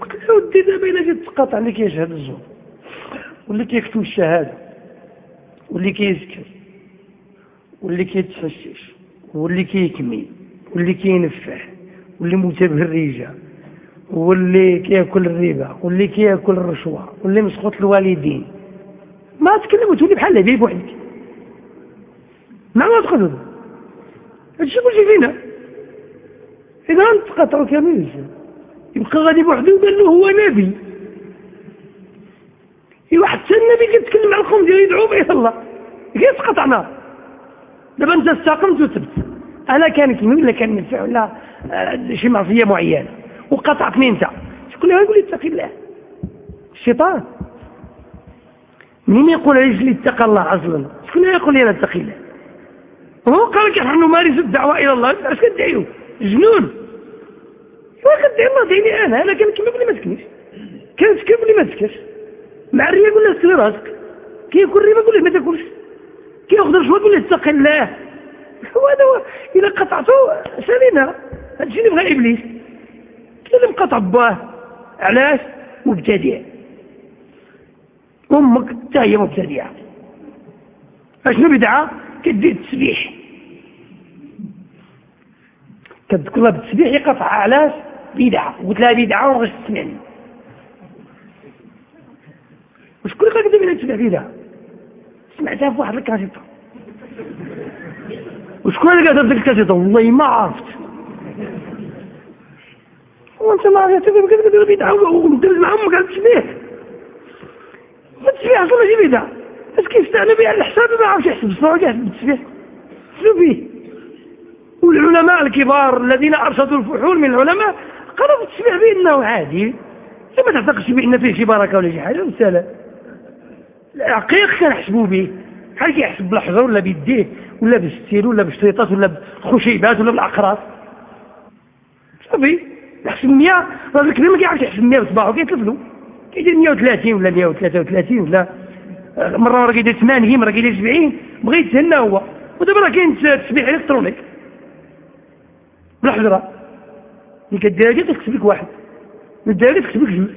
قلت له ودي دابا إلا جيت تقاطع اللي كيشهد الزور. واللي كيكتم الشهادة واللي كيذكر واللي كيتفشش واللي كيكمي واللي كينفح واللي متابه الرجال واللي كياكل الربا واللي كياكل الرشوة واللي مسخوط الوالدين. ما تكلم وتولي بحال لعبيه بوحدك. ما ما تقول هادشي كلشي فينا. إذا نتقاطعوا كامل يبقى غادي بوحده وقال له هو نبي. ايوا حتى النبي كيتكلم على القوم ديالو يدعو به الله كيتقاطعنا دابا أنت استقمت وتبت. أنا كان كيما ولا كان نفع ولا آه، شي معصية معينة. وقطعتني أنت. شكون اللي يقول لي اتقي الله؟ الشيطان. مين يقول ليش لي اتقى الله أصلا شكون اللي يقول لي أنا اتقي الله هو قال لك نحن نمارس الدعوة إلى الله. أش كدعيو جنون. كدعي الله ديني أنا. أنا كان كيما بلي ما تكنيش كيف بلي ما مع الريا يقول له سري راسك كيكون الريبه يقول له ما تاكلش. كياخذ رشوه يقول له اتق الله. هو هذا هو. إذا قطعته سالينا هادشي اللي بغى إبليس. اللي مقطع باه. علاش؟ مبتدع أمك حتى هي مبتدعه أشنو بدعة؟ كدير التسبيح كتقول لها بالتسبيح يقطع علاش بدعة قلت لها بدعة وما تسمعني. وشكون اللي قال لك تسمع بدعة؟ سمعتها في واحد الكاسيطه وشكون اللي قال لك الكاسيطه والله ما عرفت. وانت ما عرفت كذا بدعة ومدرس معهم قاعد تسبيح. ما تسبيح أصلا ماشي بدعة بس كيستعمل بها على الحساب؟ ما عرفش يحسب. الصلاة يحسب التسبيح شنو فيه؟ والعلماء الكبار الذين أرشدوا الفحول من العلماء قالوا التسبيح بإنه عادي. ما تعتقدش بإن فيه شي بركة ولا شي حاجة؟ مساله العقيق كنحسبوا به. بحال كيحسب بالحجر ولا بيديه ولا بالستيل ولا بالشريطات ولا بالخشيبات ولا بالأقراص؟ صافي يحسب 100 راه الكبير ما كيعرفش يحسب 100 بصباعو كيتلف له كيدير 130 ولا 133 ولا مرة راه كيدير 80 مرة كيدير 70 بغى يتهنى هو. ودابا راه كاين تسبيح électronique بالحجره اللي كديرها دي تكتب لك واحد. من ديرها تكتب لك جوج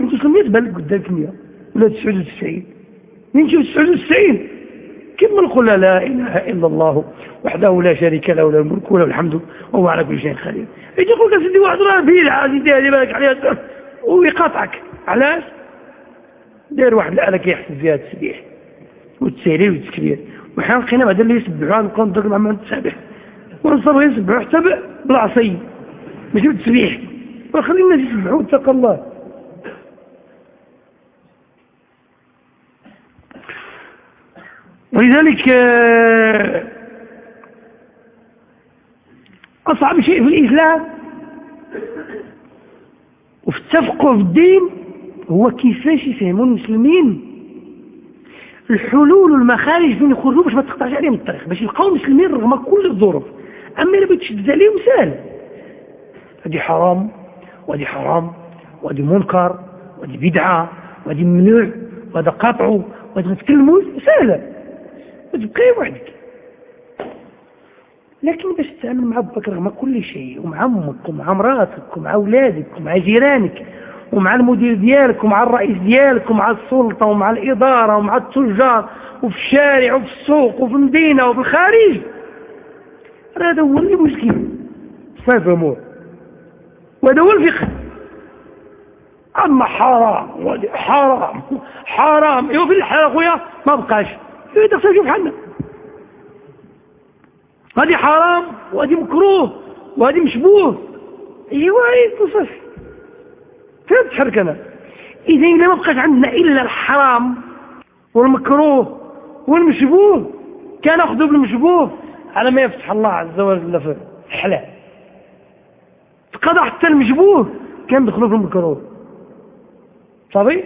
انت سميت بالك قدامك 100 ولا 99 من نشوف 99 كما نقول لا إله إلا الله وحده لا شريك له له الملك وله الحمد وهو على كل شيء قدير يجي يقول لك سيدي واحد راه بدعه سيدي هذه بالك عليها ويقاطعك. علاش؟ داير واحد الاله كيحسب فيها التسبيح والتسهيل والتكبير وحنا لقينا بعدا اللي يسبحوا نبقاو نديروا معهم التسابيح ونصبروا يسبحوا حتى بالعصي ماشي بالتسبيح وخلي الناس يسبحوا اتقوا الله. ولذلك آه، أصعب شيء في الإسلام وفي التفقه في الدين هو كيفاش يفهموا المسلمين؟ الحلول والمخارج فين يخرجوا باش ما تقطعش عليهم الطريق باش يبقاو مسلمين رغم كل الظروف. أما إلا بغيت تشدد عليهم سهل. هذه حرام وهذه حرام وهذه منكر وهذه بدعة وهذه ممنوع وهذا قطع وهذا ما تكلموش سهلة. تبقي وحدك. لكن باش تتعامل مع بكر رغم كل شيء ومع أمك ومع مراتك ومع أولادك ومع جيرانك ومع المدير ديالك ومع الرئيس ديالك ومع السلطة ومع الإدارة ومع التجار وفي الشارع وفي السوق وفي المدينة وفي الخارج. هذا هو اللي مشكل. فهموا وهذا هو الفقه. أما حرام حرام حرام. يوفي الحلال أخويا؟ ما بقاش. يقدر تشوف حنا هذه حرام وهذه مكروه وهذه مشبوه. ايوا تصف فين تحرك أنا اذا اذا ما بقاش عندنا إلا الحرام والمكروه والمشبوه. كان اخذوا بالمشبوه. على ما يفتح الله عز وجل في الحلال. تقضى حتى المشبوه. كان دخلوا في المكروه. صافي؟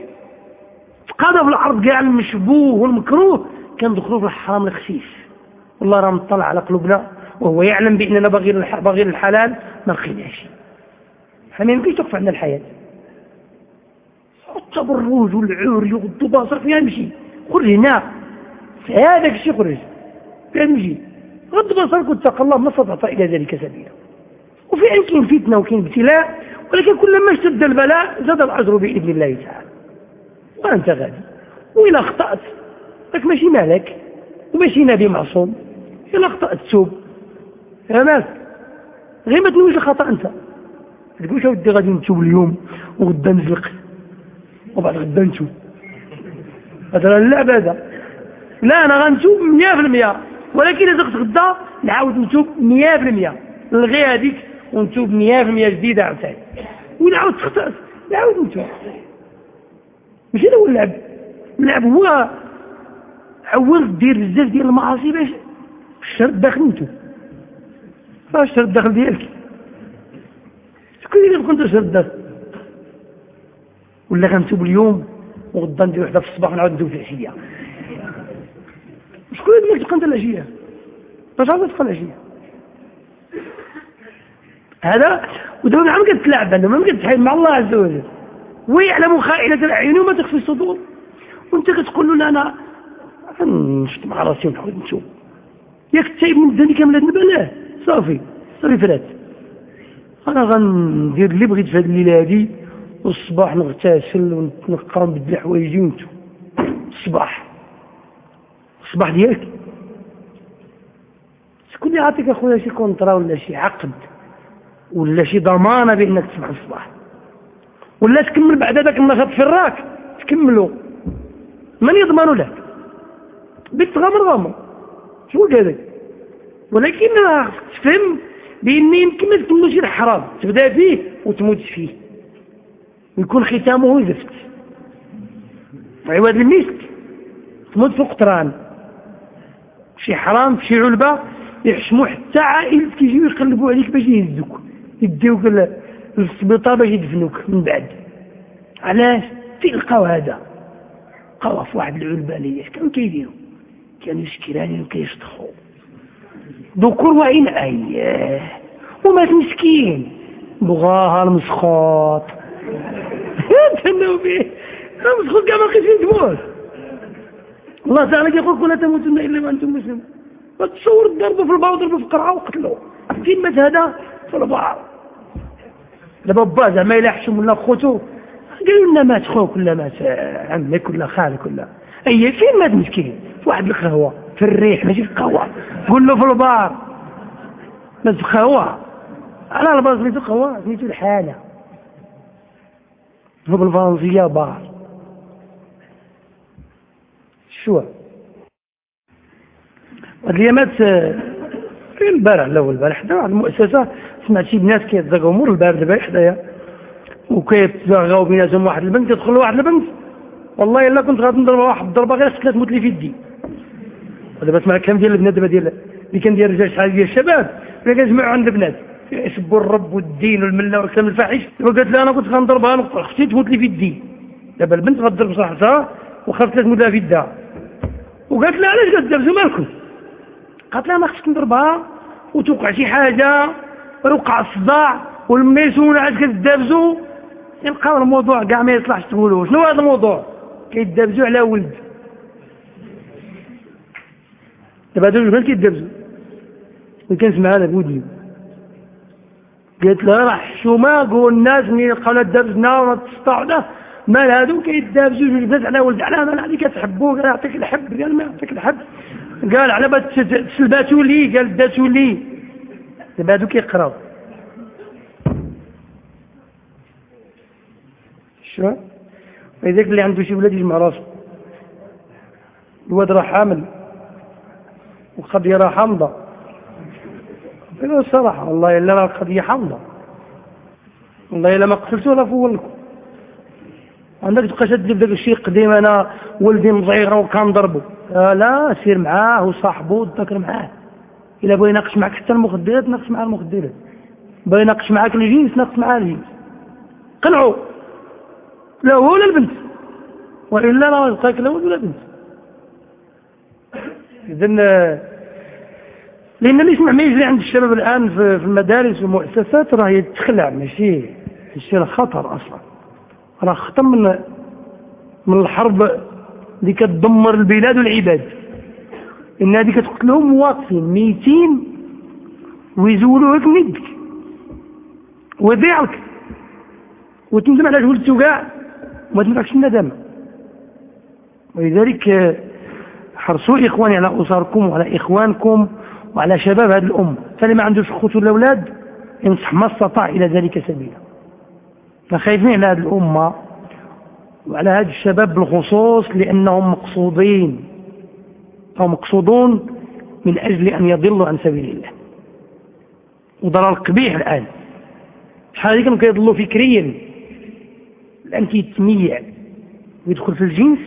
تقضى في العرض كاع المشبوه والمكروه. كان دخلوا في الحرام الخفيف والله راه مطلع على قلوبنا. وهو يعلم بأننا باغيين الحلال ما لقيناش. فما يمكنش توقف عندنا الحياة. التبرج والعوري وغض البصر فيها خرج هنا في هذاك الشيء خرج فيها غض بصرك واتق الله ما استطعت إلى ذلك سبيلا. وفعلا كاين فتنه وكاين ابتلاء ولكن كلما اشتد البلاء زاد الاجر بإذن الله تعالى. وأنت غادي. والى أخطأت. راك ماشي مالك وماشي نبي معصوم. إلا أخطأت توب. يا ناس غير ما تنويش الخطأ أنت. تقولش ودي غادي نتوب اليوم وغدا نزلق. وبعد غدا نتوب هذا اللعب هذا لا أنا غنتوب 100% ولكن إذا زقت غدا نعاود نتوب 100% نلغي هذيك ونتوب 100% جديدة عاوتاني. ونعاود تخطأت نعاود نتوب ماشي هذا هو اللعب. اللعب هو عوض دير بزاف ديال المعاصي باش الشر داخل انتو فاش الشر الداخل ديالك. شكون اللي انت الشر الداخل ولا غنتوب اليوم وغدا ندير وحده في الصباح ونعاود ندوب في العشيه شكون اللي تبقى انت العشية؟ باش عاود تبقى العشية. هذا؟ ودابا ما كتلعب أنا ما كتحيد مع الله عز وجل. ويعلم خائنة الأعين وما تخفي الصدور. وأنت كتقول له أنا نشد مع راسي ونحاول نشوف ياك تايب من الدنيا كامله نبلاه صافي صافي فرات أنا غندير اللي بغيت في هذه الليلة هذه والصباح نغتسل ونتنقى ونبدل حوايجي ونتو الصباح. الصباح ديالك. شكون اللي عاطيك أخويا شي كونطرا ولا شي عقد ولا شي ضمانة بأنك تصبح الصباح؟ ولا تكمل بعد هذاك النشاط في الراك؟ تكملوا من يضمن لك؟ بيت غامر غامر. شو قال ولكن تفهم بأن يمكن ما تكملش الحرام. تبدأ فيه وتموت فيه. ويكون ختامه زفت عواد المسك تموت في قطران. شي حرام شي علبة يحشموا حتى عائلة كيجيو يقلبوا عليك باش يهزوك. يديوك للسبيطار باش يدفنوك من بعد. علاش؟ تلقاو هذا. لقاوه في واحد العلبة ليا. كانوا كيديروا كانوا يسكراني وكيشطخوا وعين اياه ومات مسكين. بغاها المسخوط. تنو به المسخوط كما قيس تموت الله تعالى يقول كل تموتن إلا وأنتم مسلمون. تصور الضرب في البحر وضرب في قرعه وقتلوه. فين مات هذا في البحر دابا با زعما إلا حشم ولا خوتو قالوا لنا مات خوك ولا مات عمك ولا خالك ولا أي فين مات مسكين؟ في واحد القهوة في الريح ماشي في القهوة. قول له في البار. مات في قهوه على البار سميتو قهوة سميتو الحالة. هو بالفرنسيه بار شو هاد الايامات في البارح لا البارح حدا واحد المؤسسه سمعت شي بنات كيتزاقوا مور الباب دابا حدايا وكيتزاغاو بيناتهم واحد البنت تدخل واحد البنت والله الا كنت غادي نضرب واحد الضربه غير قتلت تموت لي في يدي دابا اسمع الكلام ديال البنات دابا ديال اللي كان ديال الرجال شحال ديال الشباب اللي كنسمعوا عند البنات يسبوا الرب والدين والملة والكلام الفاحش. دابا قالت لها أنا كنت غنضربها نقطع أختي تموت لي في يدي دابا البنت غتضرب صاحبتها وخافت تموت لها في يدها وقالت لها علاش كتدابزوا مالكم قالت لها ما خصك نضربها وتوقع شي حاجة. وقع الصداع والميسون عاد كتدابزوا يلقاو الموضوع كاع ما يصلحش. تقولوا شنو هذا الموضوع؟ كيدابزوا على ولد. دابا هادو البنات كيدابزوا كنسمع أنا بودي قالت لها راه حشومه قول الناس ملي يلقاونا دابزنا ولا تسطعنا مال هادو كيدابزوا جوج بنات على ولد على مال عليك تحبوه قال يعطيك الحب قال ما يعطيك الحب. قال على بات تسلباتوا لي قال داتوا لي. دابا هادو كيقراو. شو؟ وإذاك اللي عنده شي ولاد يجمع راسه الواد راه حامل. والقضية راه حامضة. قالوا الصراحة والله إلا راه القضية حامضة والله إلا ما قتلته لا فولكم عندك تبقى شد بداك الشيء قديم أنا ولدي مصغير وكان ضربه. آه لا سير معاه وصاحبه وتذكر معاه. إلا بغى يناقش معك حتى المخدرات ناقش معاه المخدرات. بغى يناقش معاك الجنس ناقش معاه الجنس قنعوا لا هو ولا البنت. وإلا لا يبقاك لا ولد ولا بنت اذا لأن اللي ما يجري عند الشباب الآن في المدارس والمؤسسات راه يتخلع ماشي؟ ماشي خطر أصلا. راه خطر من من الحرب اللي كتدمر البلاد والعباد. إن هذه كتقتلهم واقفين ميتين ويزولوك يدك ويضيعك وتندم على ولدتو كاع وما تنفعكش الندم. ولذلك حرصوا إخواني على أسركم وعلى إخوانكم. وعلى شباب هذه الأمة فاللي ما عندوش أخوته الأولاد ينصح ما استطاع إلى ذلك سبيلا. فخايفين على هذه الأمة وعلى هذا الشباب بالخصوص لأنهم مقصودين. أو مقصودون من أجل أن يضلوا عن سبيل الله. وضرر قبيح الآن. شحال هذيك كانوا كيضلوا فكريا. الآن كيتميع ويدخل في الجنس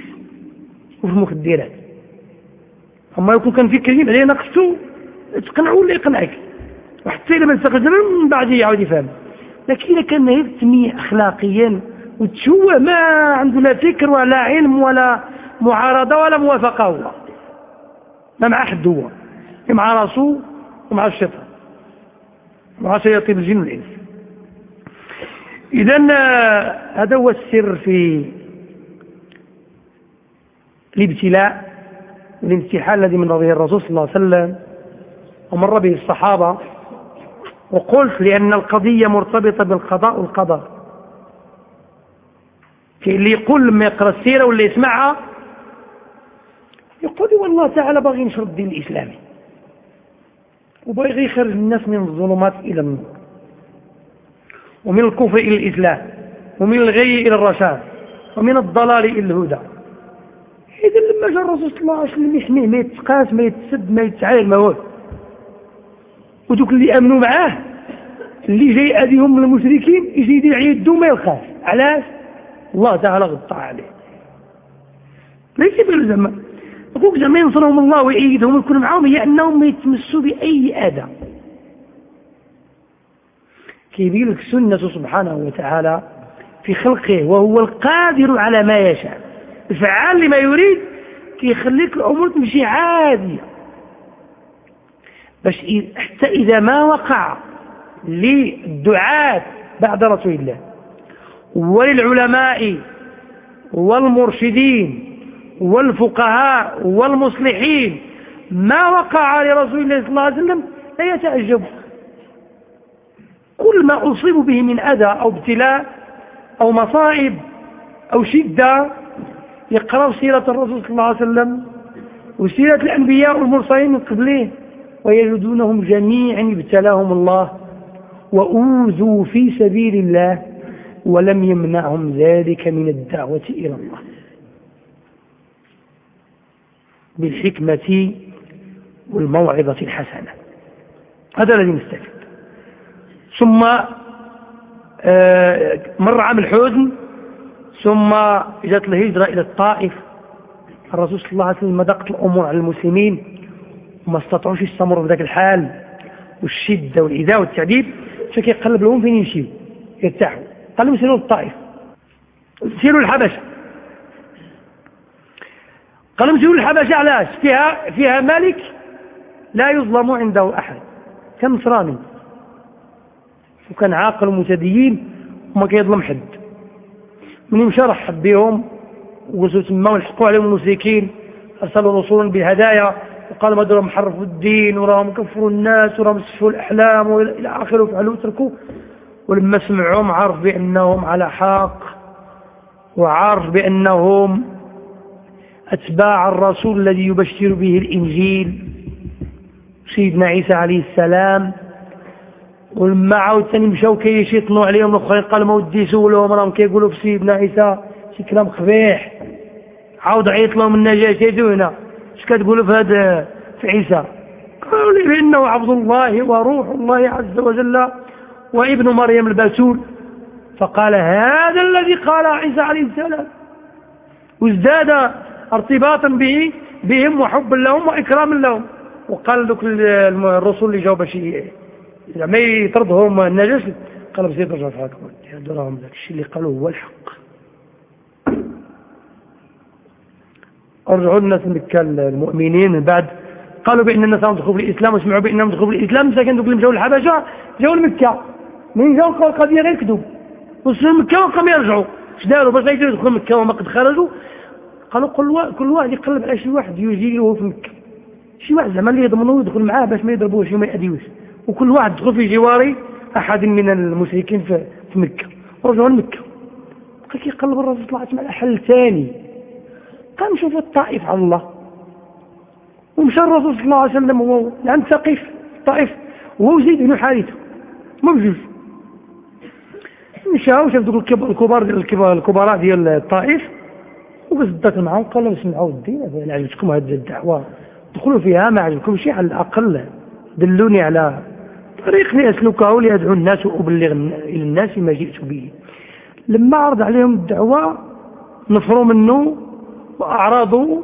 وفي المخدرات. أما يكون كان فكريا عليه نقصتو. تقنعوا ولا يقنعك؟ وحتى إذا ما استخدم من بعد يعاود يفهم. لكن إذا كان غير تميع أخلاقيا وتشوه ما عنده لا فكر ولا علم ولا معارضة ولا موافقة هو ما مع أحد هو. مع راسه ومع الشيطان. مع شياطين الجن والإنس. إذا هذا هو السر في الابتلاء والامتحان الذي من رضي الرسول صلى الله عليه وسلم. ومر به الصحابة وقلت لأن القضية مرتبطة بالقضاء والقدر اللي يقول لما يقرأ السيرة ولا يسمعها يقول والله تعالى باغي ينشر الدين الإسلامي. وباغي يخرج الناس من الظلمات إلى النور. ومن الكفر إلى الإسلام ومن الغي إلى الرشاد ومن الضلال إلى الهدى. إذا لما جاء الرسول صلى الله عليه وسلم يحميه ما يتقاس ما يتسد ما يتعاير ما هو. ودوك اللي آمنوا معاه اللي جاي اديهم المشركين يجي يدير يدو ما يلقاش. علاش؟ الله تعالى غطى عليه. ليس يقول زعما يقول زعما ينصرهم الله ويعيدهم ويكون معاهم هي أنهم ما يتمسوا بأي اذى كيبين لك سنة سبحانه وتعالى في خلقه وهو القادر على ما يشاء. الفعال لما يريد كيخليك الأمور تمشي عادية. باش حتى إذا ما وقع للدعاة بعد رسول الله وللعلماء والمرشدين والفقهاء والمصلحين ما وقع لرسول الله صلى الله عليه وسلم لا يتعجبوا كل ما أصيب به من أذى أو ابتلاء أو مصائب أو شدة يقرأ سيرة الرسول صلى الله عليه وسلم وسيرة الأنبياء والمرسلين من قبله. ويجدونهم جميعا ابتلاهم الله وأوذوا في سبيل الله ولم يمنعهم ذلك من الدعوة إلى الله. بالحكمة والموعظة الحسنة. هذا الذي نستفيد. ثم آه، مر عام الحزن ثم جاءت الهجرة إلى الطائف. الرسول صلى الله عليه وسلم ضاقت الأمور على المسلمين. وما استطاعوش يستمروا في ذاك الحال والشدة والإيذاء والتعذيب فكيقلب لهم فين يمشيوا يرتاحوا. قال لهم سيروا للطائف. سيروا الحبشة قال لهم سيروا الحبشة علاش؟ فيها فيها ملك لا يظلم عنده أحد. كنصراني وكان عاقل ومتدين وما كيظلم حد. من رحب بهم وقلتوا تما ونحقوا عليهم المشركين أرسلوا رسولا بالهدايا وقالوا هذول محرفوا الدين وراهم كفروا الناس وراهم سفوا الأحلام والى آخره وفعلوا وتركوا ولما سمعهم عرف بأنهم على حق وعرف بأنهم أتباع الرسول الذي يبشر به الإنجيل سيدنا عيسى عليه السلام. ولما عاوتاني مشاو كيشيطنوا عليهم الأخرين قال ما ودي سولوهم راهم كيقولوا في سيدنا عيسى شي كلام قبيح. عاود عيط لهم النجاشي هنا كتقولوا في هذا في عيسى؟ قالوا لي بانه عبد الله وروح الله عز وجل وابن مريم البتول فقال هذا الذي قال عيسى عليه السلام. وازداد ارتباطا به بهم وحبا لهم وإكراما لهم. وقال لك الرسول اللي جاوب شيء ما يطردهم النجس قال بس يرجع في هكذا يدرهم ذاك الشيء اللي قالوا هو الحق. ارجعوا الناس مكة المؤمنين من بعد. قالوا بأن الناس دخلوا في الإسلام وسمعوا بأنهم دخلوا في الإسلام ساكن دوك اللي مجاو الحبشة جاوا لمكة. من جاوا قال القضية غير كذب وصلوا مكة وقام يرجعوا. اش داروا؟ باش يقدروا يدخلوا مكة وما قد خرجوا. قالوا كل كل واحد يقلب على شي واحد يجي له في مكة. شي واحد زعما اللي يضمنوه يدخل معاه باش ما يضربوش وما يأذيوش. وكل واحد دخل في جوار أحد من المشركين في مكة. ورجعوا لمكة. بقى كيقلب عليه وسلم على حل ثاني. قال نشوف الطائف على الله. ومشى الرسول صلى الله عليه وسلم وهو عند ثقيف الطائف وهو زيد بن حارثة. ما مشى وشاف دوك الكبار ديال الكبراء ديال الطائف. دات معاهم قال لهم اسمعوا الدين عجبتكم هذه الدعوة. دخلوا فيها ما عجبكم شيء على الأقل دلوني على طريق لأسلكه ليدعو الناس وأبلغ إلى الناس ما جئت به. لما عرض عليهم الدعوة نفروا منه وأعراضوا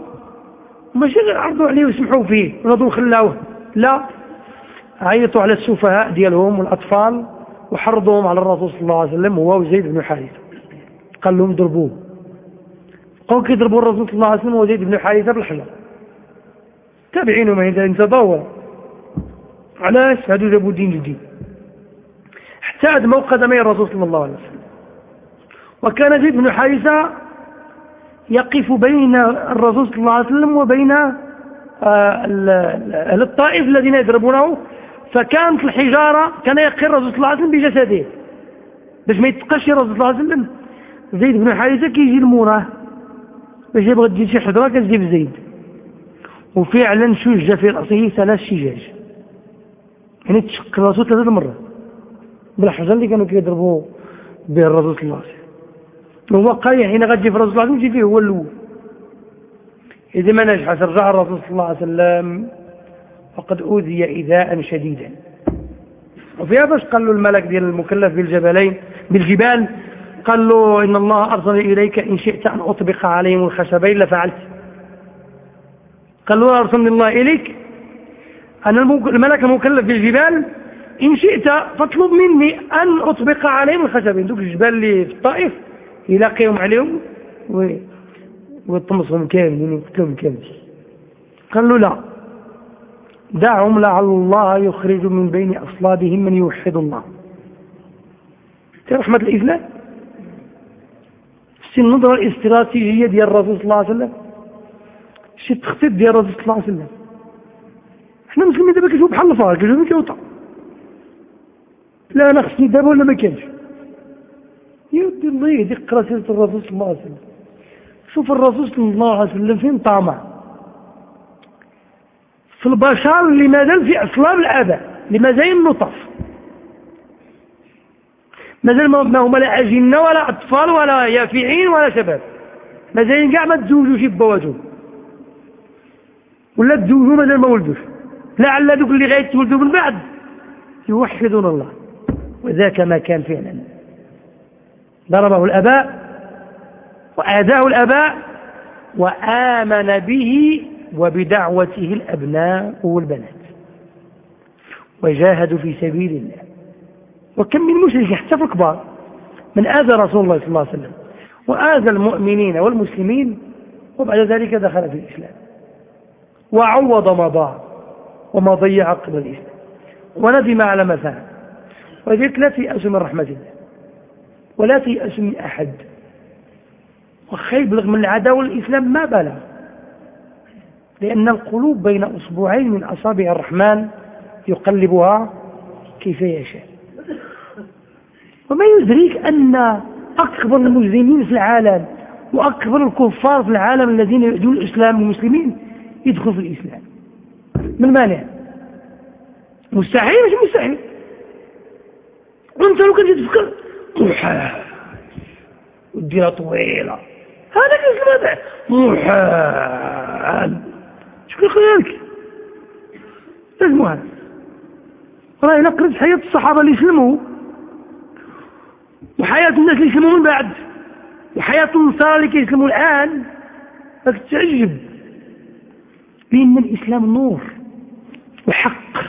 ماشي غير عرضوا عليه وسمحوا فيه ونضوا خلاوه. لا عيطوا على السفهاء ديالهم والأطفال وحرضوهم على الرسول صلى الله عليه وسلم هو وزيد بن حارثة. قال لهم ضربوه. قالوا كيضربوا الرسول صلى الله عليه وسلم وزيد بن حارثة بالحجر. تابعينه ما يتدور علاش هادو جابوا دين جديد حتى أدموا قدمي الرسول صلى الله عليه وسلم. وكان زيد بن حارثة يقف بين الرسول صلى الله عليه وسلم وبين أهل الطائف الذين يضربونه. فكانت الحجارة كان يقي الرسول صلى الله عليه وسلم بجسده. باش ما يتقش الرسول صلى الله عليه وسلم. زيد بن حارثة كيجي الموراه باش يبغى تجي شي حجرة كتجيب زيد وفعلا شج في رأسه ثلاث شجاج. يعني تشق الرسول ثلاثة مرات. بالحجر اللي كانوا كيضربوا به الرسول صلى الله عليه وسلم. قال حين غتجي في الرسول صلى الله عليه وسلم فيه هو الأول. إذا ما نجح رجع الرسول صلى الله عليه وسلم فقد أوذي إيذاء شديدا. وفيها باش قال له الملك ديال المكلف بالجبلين بالجبال؟ قال له إن الله أرسل إليك إن شئت أن أطبق عليهم الخشبين لفعلت قال له أرسلني الله إليك. أنا الملك المكلف بالجبال إن شئت فاطلب مني أن أطبق عليهم الخشبين. دوك الجبال اللي في الطائف يلاقيهم عليهم ويطمسهم كاملين ويقتلهم كاملين قال له لا. دعهم لعل الله يخرج من بين أصلابهم من يوحد الله. في رحمة الإسلام شتي النظرة الاستراتيجية ديال الرسول صلى الله عليه وسلم. شتي التخطيط ديال الرسول صلى الله عليه وسلم. إحنا مسلمين دابا كنشوفوا بحال الفار كنشوفوا كيوطا لا أنا خصني دابا ولا ما كانش يودي الله يهديك رسالة الرسول صلى الله عليه وسلم. شوف الرسول صلى الله عليه وسلم فين طامع؟ في البشر اللي مازال في أصلاب الآباء اللي مازال النطف. مازال ما هما لا أجنة ولا أطفال ولا يافعين ولا شباب. مازال كاع ما تزوجوش بواتهم ولا تزوجوا مازال ما ولدوش. لعل دوك اللي غيتولدوا من بعد يوحدون الله. وذاك ما كان فعلا. ضربه الأباء وآذاه الأباء وآمن به وبدعوته الأبناء والبنات. وجاهدوا في سبيل الله. وكم من مشرك حتى في الكبار من آذى رسول الله صلى الله عليه وسلم وآذى المؤمنين والمسلمين وبعد ذلك دخل في الإسلام. وعوض ما ضاع وما ضيع قبل الإسلام. وندم على ما فعل. وذلك لا تيأس من رحمة الله. ولا تيأس من أحد. وخير يبلغ من العداوة الإسلام ما بلغ. لأن القلوب بين أصبعين من أصابع الرحمن يقلبها كيف يشاء. وما يدريك أن أكبر المجرمين في العالم وأكبر الكفار في العالم الذين يؤذون الإسلام والمسلمين يدخلوا في الإسلام. من مانع؟ مستحيل مش مستحيل. وأنت لو كنت تفكر محال وديها طويلة. هذا كيف هذا محال شكون خيالك لازم هذا راه نقرز حياة الصحابة اللي سلموا وحياة الناس اللي يسلموا من بعد. وحياة النصارى اللي كيسلموا الآن. راك تعجب. لأن الإسلام نور وحق.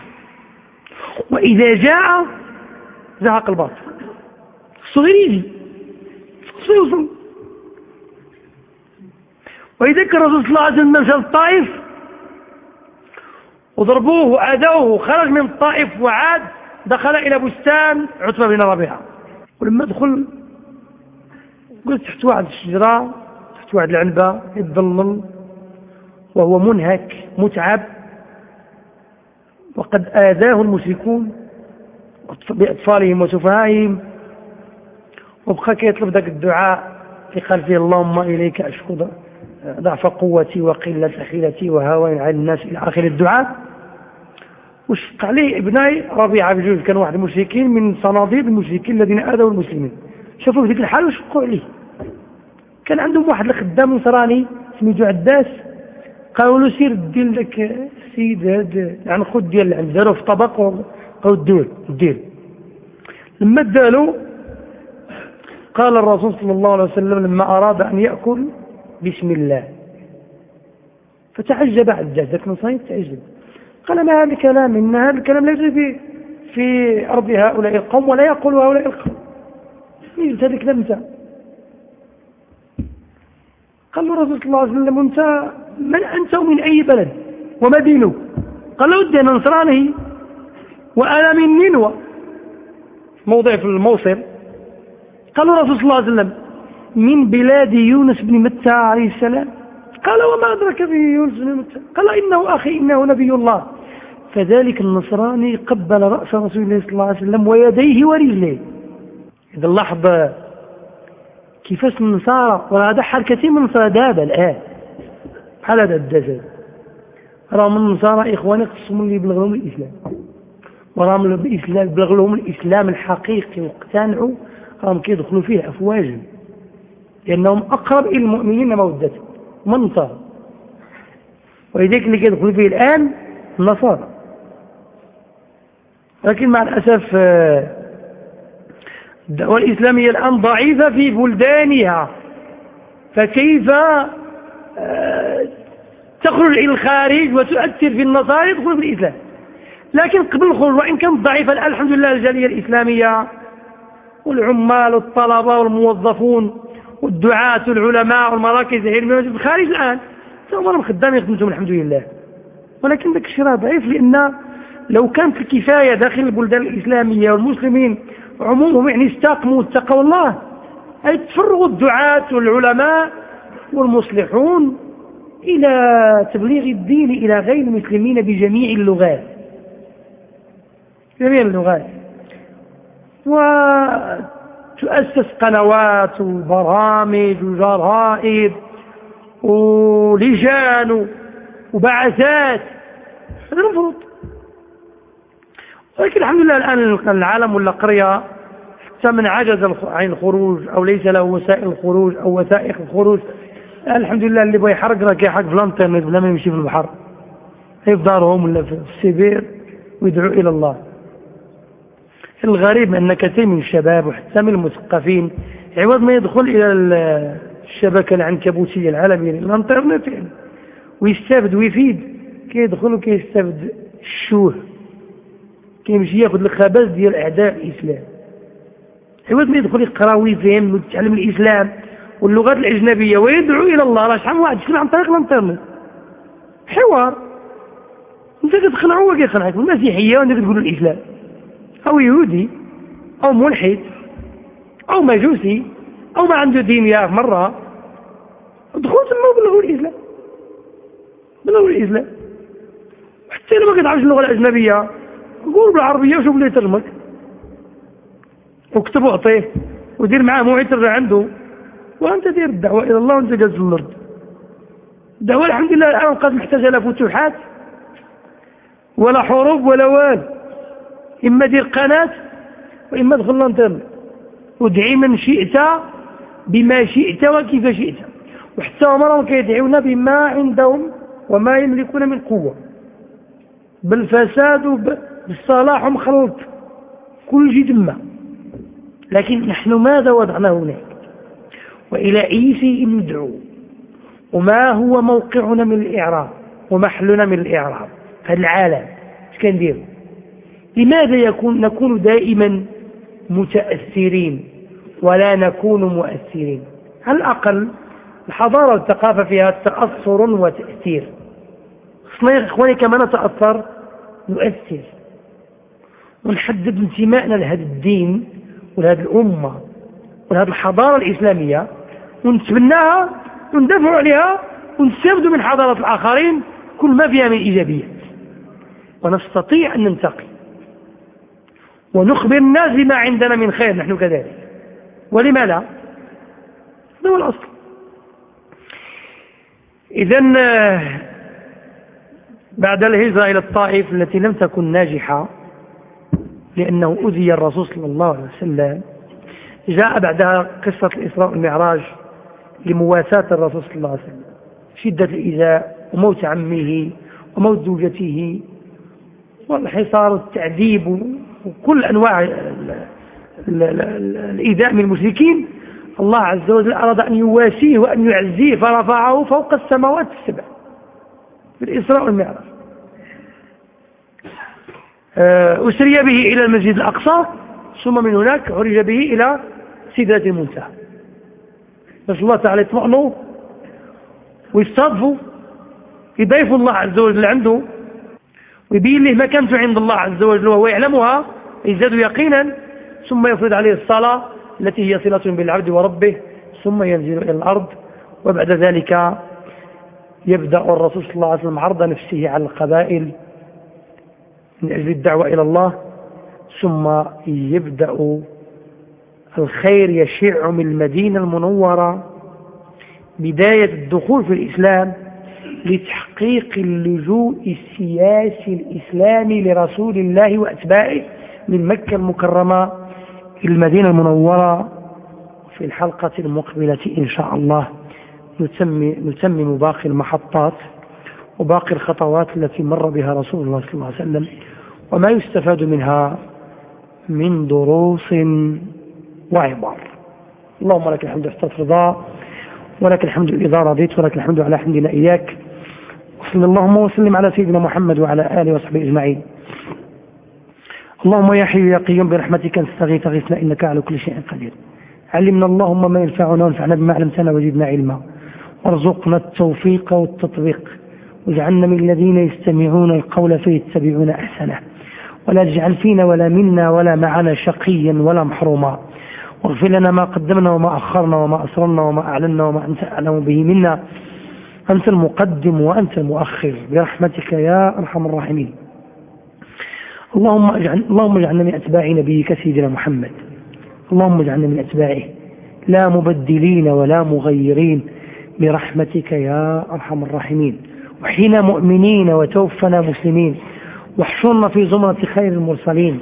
وإذا جاء زهق الباطل. الصغير يجي الصغير يوصل كان الرسول صلى الله عليه وسلم مشى الطائف وضربوه وأذوه وخرج من الطائف وعاد دخل إلى بستان عتبة بن ربيعة. ولما دخل قلت تحت واحد الشجرة تحت واحد العنبة يتظلل وهو منهك متعب. وقد آذاه المشركون بأطفالهم وسفهائهم. وبقى كيطلب ذاك الدعاء في قال فيه اللهم إليك أشكو ضعف قوتي وقلة حيلتي وهوان على الناس إلى آخر الدعاء. وشق عليه ابناي ربيعة بجوز كان واحد المشركين من صناديد المشركين الذين آذوا المسلمين. شافوا في ذيك الحال وشقوا عليه. كان عندهم واحد الخدام نصراني سميتو عداس قالوا له سير دير لك السيد هذا يعني خذ ديال العند داروا في طبق أو الدول الدير لما ادالو قال الرسول صلى الله عليه وسلم لما أراد أن يأكل بسم الله. فتعجب عجاج ذاك نصيب تعجب. قال ما هذا الكلام؟ إن هذا الكلام ليس في في أرض هؤلاء القوم ولا يقول هؤلاء القوم. يجب هذا الكلام انت قال له الرسول صلى الله عليه وسلم أنت من أنت ومن أي بلد؟ وما دينك؟ قال له ودي أنا نصراني. وأنا من نينوى موضع في الموصل. قال له الرسول صلى الله عليه وسلم من بلاد يونس بن متى عليه السلام؟ قال وما أدرك به يونس بن متى؟ قال إنه أخي إنه نبي الله. فذلك النصراني قبل رأس رسول الله صلى الله عليه وسلم ويديه ورجليه. إذا لاحظ كيفاش النصارى وهذا حال كثير من النصارى دابا الآن. بحال هذا الدجال راهم النصارى إخواني خصهم اللي يبلغ لهم الإسلام وراهم الإسلام يبلغ لهم الإسلام الحقيقي واقتنعوا راهم كيدخلوا فيه أفواجا لأنهم أقرب إلى المؤمنين مودة من النصارى ولذلك اللي كيدخلوا فيه الآن النصارى. لكن مع الأسف آه، الدعوة الإسلامية الآن ضعيفة في بلدانها. فكيف آه، تخرج إلى الخارج وتؤثر في النصارى يدخل في الإسلام؟ لكن قبل الخروج وإن كانت ضعيفة الحمد لله الجالية الإسلامية والعمال والطلبة والموظفون والدعاة والعلماء والمراكز. العلمية في الخارج الآن. سوف خدام يخدمتهم الحمد لله. ولكن ذاك الشيء ضعيف لأن لو كانت الكفاية داخل البلدان الإسلامية والمسلمين عمومهم يعني استقموا واتقوا الله أي تفرغوا الدعاة والعلماء والمصلحون إلى تبليغ الدين إلى غير المسلمين بجميع اللغات. جميع اللغات. وتؤسس قنوات وبرامج وجرائد ولجان وبعثات. هذا المفروض. ولكن الحمد لله الآن العالم ولا قرية حتى من عجز عن الخروج أو ليس له وسائل الخروج أو وثائق الخروج الحمد لله اللي بغى يحرق راه كيحرق في الانترنت بلا ما يمشي في البحر. في دارهم ولا في السبير ويدعو إلى الله. الغريب أن كثير من الشباب وحتى من المثقفين عوض ما يدخل إلى الشبكة العنكبوتية العالمية الإنترنت يعني. ويستافد ويفيد. كيدخل وكيستافد الشوه. كيمشي يأخذ الخبز ديال أعداء الإسلام. عوض ما يدخل يقرأ ويفهم ويتعلم الإسلام واللغات الأجنبية ويدعو إلى الله. راه شحال واحد يسمع عن طريق الإنترنت؟ حوار. أنت كتقنعه هو كيقنعك بالمسيحيه وأنت كتقول الإسلام. أو يهودي أو ملحد أو مجوسي أو ما عنده دين يا مرة دخل تما بلغوا الإسلام. بلغوا الإسلام. حتى اذا ما كتعرفش اللغة الأجنبية قول بالعربية وشوف اللي يترجمك واكتب واعطيه ودير معاه موعد ترجع عنده وأنت دير الدعوة إلى الله وأنت جالس الأرض. الدعوة الحمد لله الآن قد محتاجة لا فتوحات ولا حروب ولا وال. إما دير قناة وإما ادخل الانترنت وادعي من شئت بما شئت وكيف شئت. وحتى هم كيدعون بما عندهم وما يملكون من قوة. بالفساد. بالصلاح مخلط كل شيء تما. لكن نحن ماذا وضعنا هناك؟ وإلى أي شيء ندعو؟ وما هو موقعنا من الإعراب؟ ومحلنا من الإعراب؟ في العالم. إيش كندير لماذا يكون نكون دائما متأثرين ولا نكون مؤثرين؟ على الأقل الحضارة والثقافة فيها تأثر وتأثير. إخواني كما نتأثر نؤثر. ونحدد انتمائنا لهذا الدين ولهذه الأمة ولهذه الحضارة الإسلامية ونتبناها وندافع عليها ونستفد من حضارة الآخرين كل ما فيها من إيجابيات. ونستطيع أن ننتقي ونخبر الناس بما عندنا من خير نحن كذلك. ولما لا؟ هذا هو الأصل. إذا بعد الهجرة إلى الطائف التي لم تكن ناجحة لأنه أذي الرسول صلى الله عليه وسلم جاء بعدها قصة الإسراء والمعراج لمواساة الرسول صلى الله عليه وسلم. شدة الإيذاء وموت عمه وموت زوجته والحصار والتعذيب وكل أنواع الإيذاء من المشركين الله عز وجل أراد أن يواسيه وأن يعزيه فرفعه فوق السماوات السبع في الإسراء والمعراج. آه، أسري به إلى المسجد الأقصى ثم من هناك عرج به إلى سدرة المنتهى. نسأل الله تعالى يطمئنوا ويستضفوا يضيفوا الله عز وجل عنده ويبين له مكانته عند الله عز وجل وهو يعلمها يزداد يقينا ثم يفرض عليه الصلاة التي هي صلة بالعبد وربه ثم ينزل إلى الأرض وبعد ذلك يبدأ الرسول صلى الله عليه وسلم عرض نفسه على القبائل من أجل الدعوة إلى الله ثم يبدأ الخير يشع من المدينة المنورة بداية الدخول في الإسلام لتحقيق اللجوء السياسي الإسلامي لرسول الله وأتباعه من مكة المكرمة إلى المدينة المنورة في الحلقة المقبلة إن شاء الله. نتمم باقي المحطات وباقي الخطوات التي مر بها رسول الله صلى الله عليه وسلم وما يستفاد منها من دروس وعبر. اللهم لك الحمد حتى رضا ولك الحمد إذا رضيت ولك الحمد على حمدنا إياك. وصل اللهم وسلم على سيدنا محمد وعلى آله وصحبه أجمعين. اللهم يا حي يا قيوم برحمتك نستغيث غيثنا إنك على كل شيء قدير. علمنا اللهم ما ينفعنا وانفعنا بما علمتنا وزدنا علما. وارزقنا التوفيق والتطبيق. واجعلنا من الذين يستمعون القول فيتبعون أحسنه. ولا تجعل فينا ولا منا ولا معنا شقيا ولا محروما. واغفر لنا ما قدمنا وما أخرنا وما أسررنا وما أعلنا وما أنت أعلم به منا. أنت المقدم وأنت المؤخر برحمتك يا أرحم الراحمين. اللهم اجعل اللهم اجعلنا من أتباع نبيك سيدنا محمد. اللهم اجعلنا من أتباعه. لا مبدلين ولا مغيرين برحمتك يا أرحم الراحمين. وحين مؤمنين وتوفنا مسلمين. واحشرنا في زمرة خير المرسلين.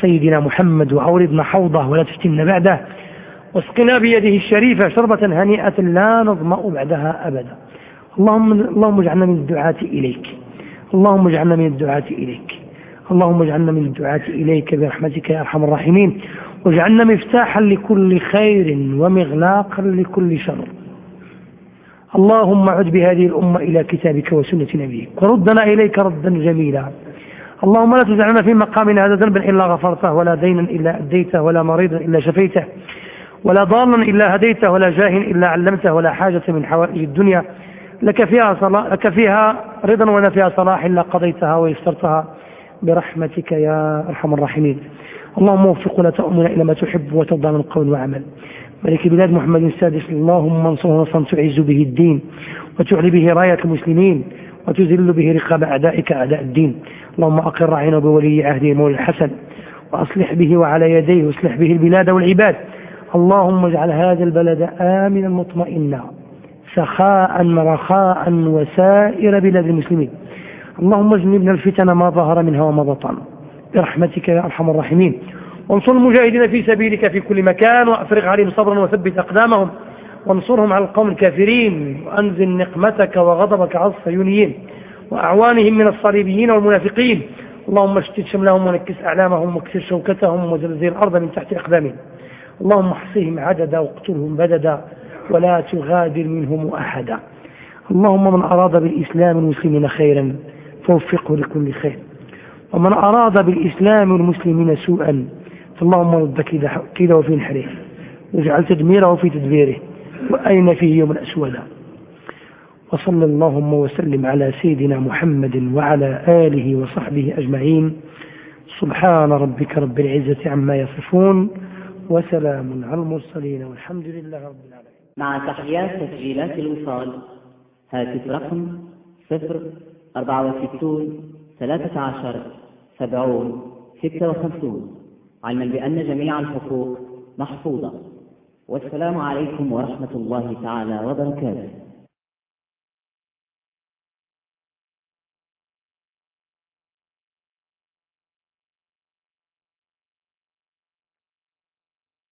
سيدنا محمد وأوردنا حوضه ولا تفتنا بعده. واسقنا بيده الشريفة شربة هنيئة لا نظمأ بعدها أبدا. اللهم اللهم اجعلنا من الدعاة إليك. اللهم اجعلنا من الدعاة إليك. اللهم اجعلنا من الدعاة إليك برحمتك يا أرحم الراحمين. واجعلنا مفتاحا لكل خير ومغلاقا لكل شر. اللهم عد بهذه الأمة إلى كتابك وسنة نبيك. وردنا إليك ردا جميلا. اللهم لا تجعلنا في مقامنا هذا ذنبا إلا غفرته ولا دينا إلا أديته ولا مريضا إلا شفيته ولا ضالا إلا هديته ولا جاه إلا علمته ولا حاجة من حوائج الدنيا. لك فيها, صلاح لك فيها رضا ولا فيها صلاح إلا قضيتها ويسرتها برحمتك يا أرحم الراحمين. اللهم وفق ولا تأمنا إلى ما تحب وترضى من قول وعمل ملك بلاد محمد السادس اللهم انصره نصرا تعز به الدين وتعلي به راية المسلمين وتذل به رقاب أعدائك أعداء الدين. اللهم أقر عينه بولي عهده مولى الحسن وأصلح به وعلى يديه وأصلح به البلاد والعباد. اللهم اجعل هذا البلد آمنا مطمئنا. سخاء رخاء وسائر بلاد المسلمين. اللهم اجنبنا الفتن ما ظهر منها وما بطن. برحمتك يا أرحم الراحمين. وانصر المجاهدين في سبيلك في كل مكان وأفرغ عليهم صبرا وثبت أقدامهم. وانصرهم على القوم الكافرين وأنزل نقمتك وغضبك على الصهيونيين وأعوانهم من الصليبيين والمنافقين. اللهم اشتت شملهم ونكس أعلامهم واكسر شوكتهم وزلزل الأرض من تحت أقدامهم. اللهم احصهم عددا واقتلهم بددا. ولا تغادر منهم أحدا. اللهم من أراد بالإسلام المسلمين خيرا فوفقه لكل خير. ومن أراد بالإسلام والمسلمين سوءا فاللهم رد كيده في نحره واجعل تدميره في تدبيره وأين فيه يوم الأسود. وصلى اللهم وسلم على سيدنا محمد وعلى آله وصحبه أجمعين. سبحان ربك رب العزة عما يصفون وسلام على المرسلين والحمد لله رب العالمين. مع تحيات تسجيلات الوصال. هاتف رقم صفر أربعة وستون ثلاثة عشر سبعون ستة وخمسون علما بأن جميع الحقوق محفوظة. والسلام عليكم ورحمة الله تعالى وبركاته.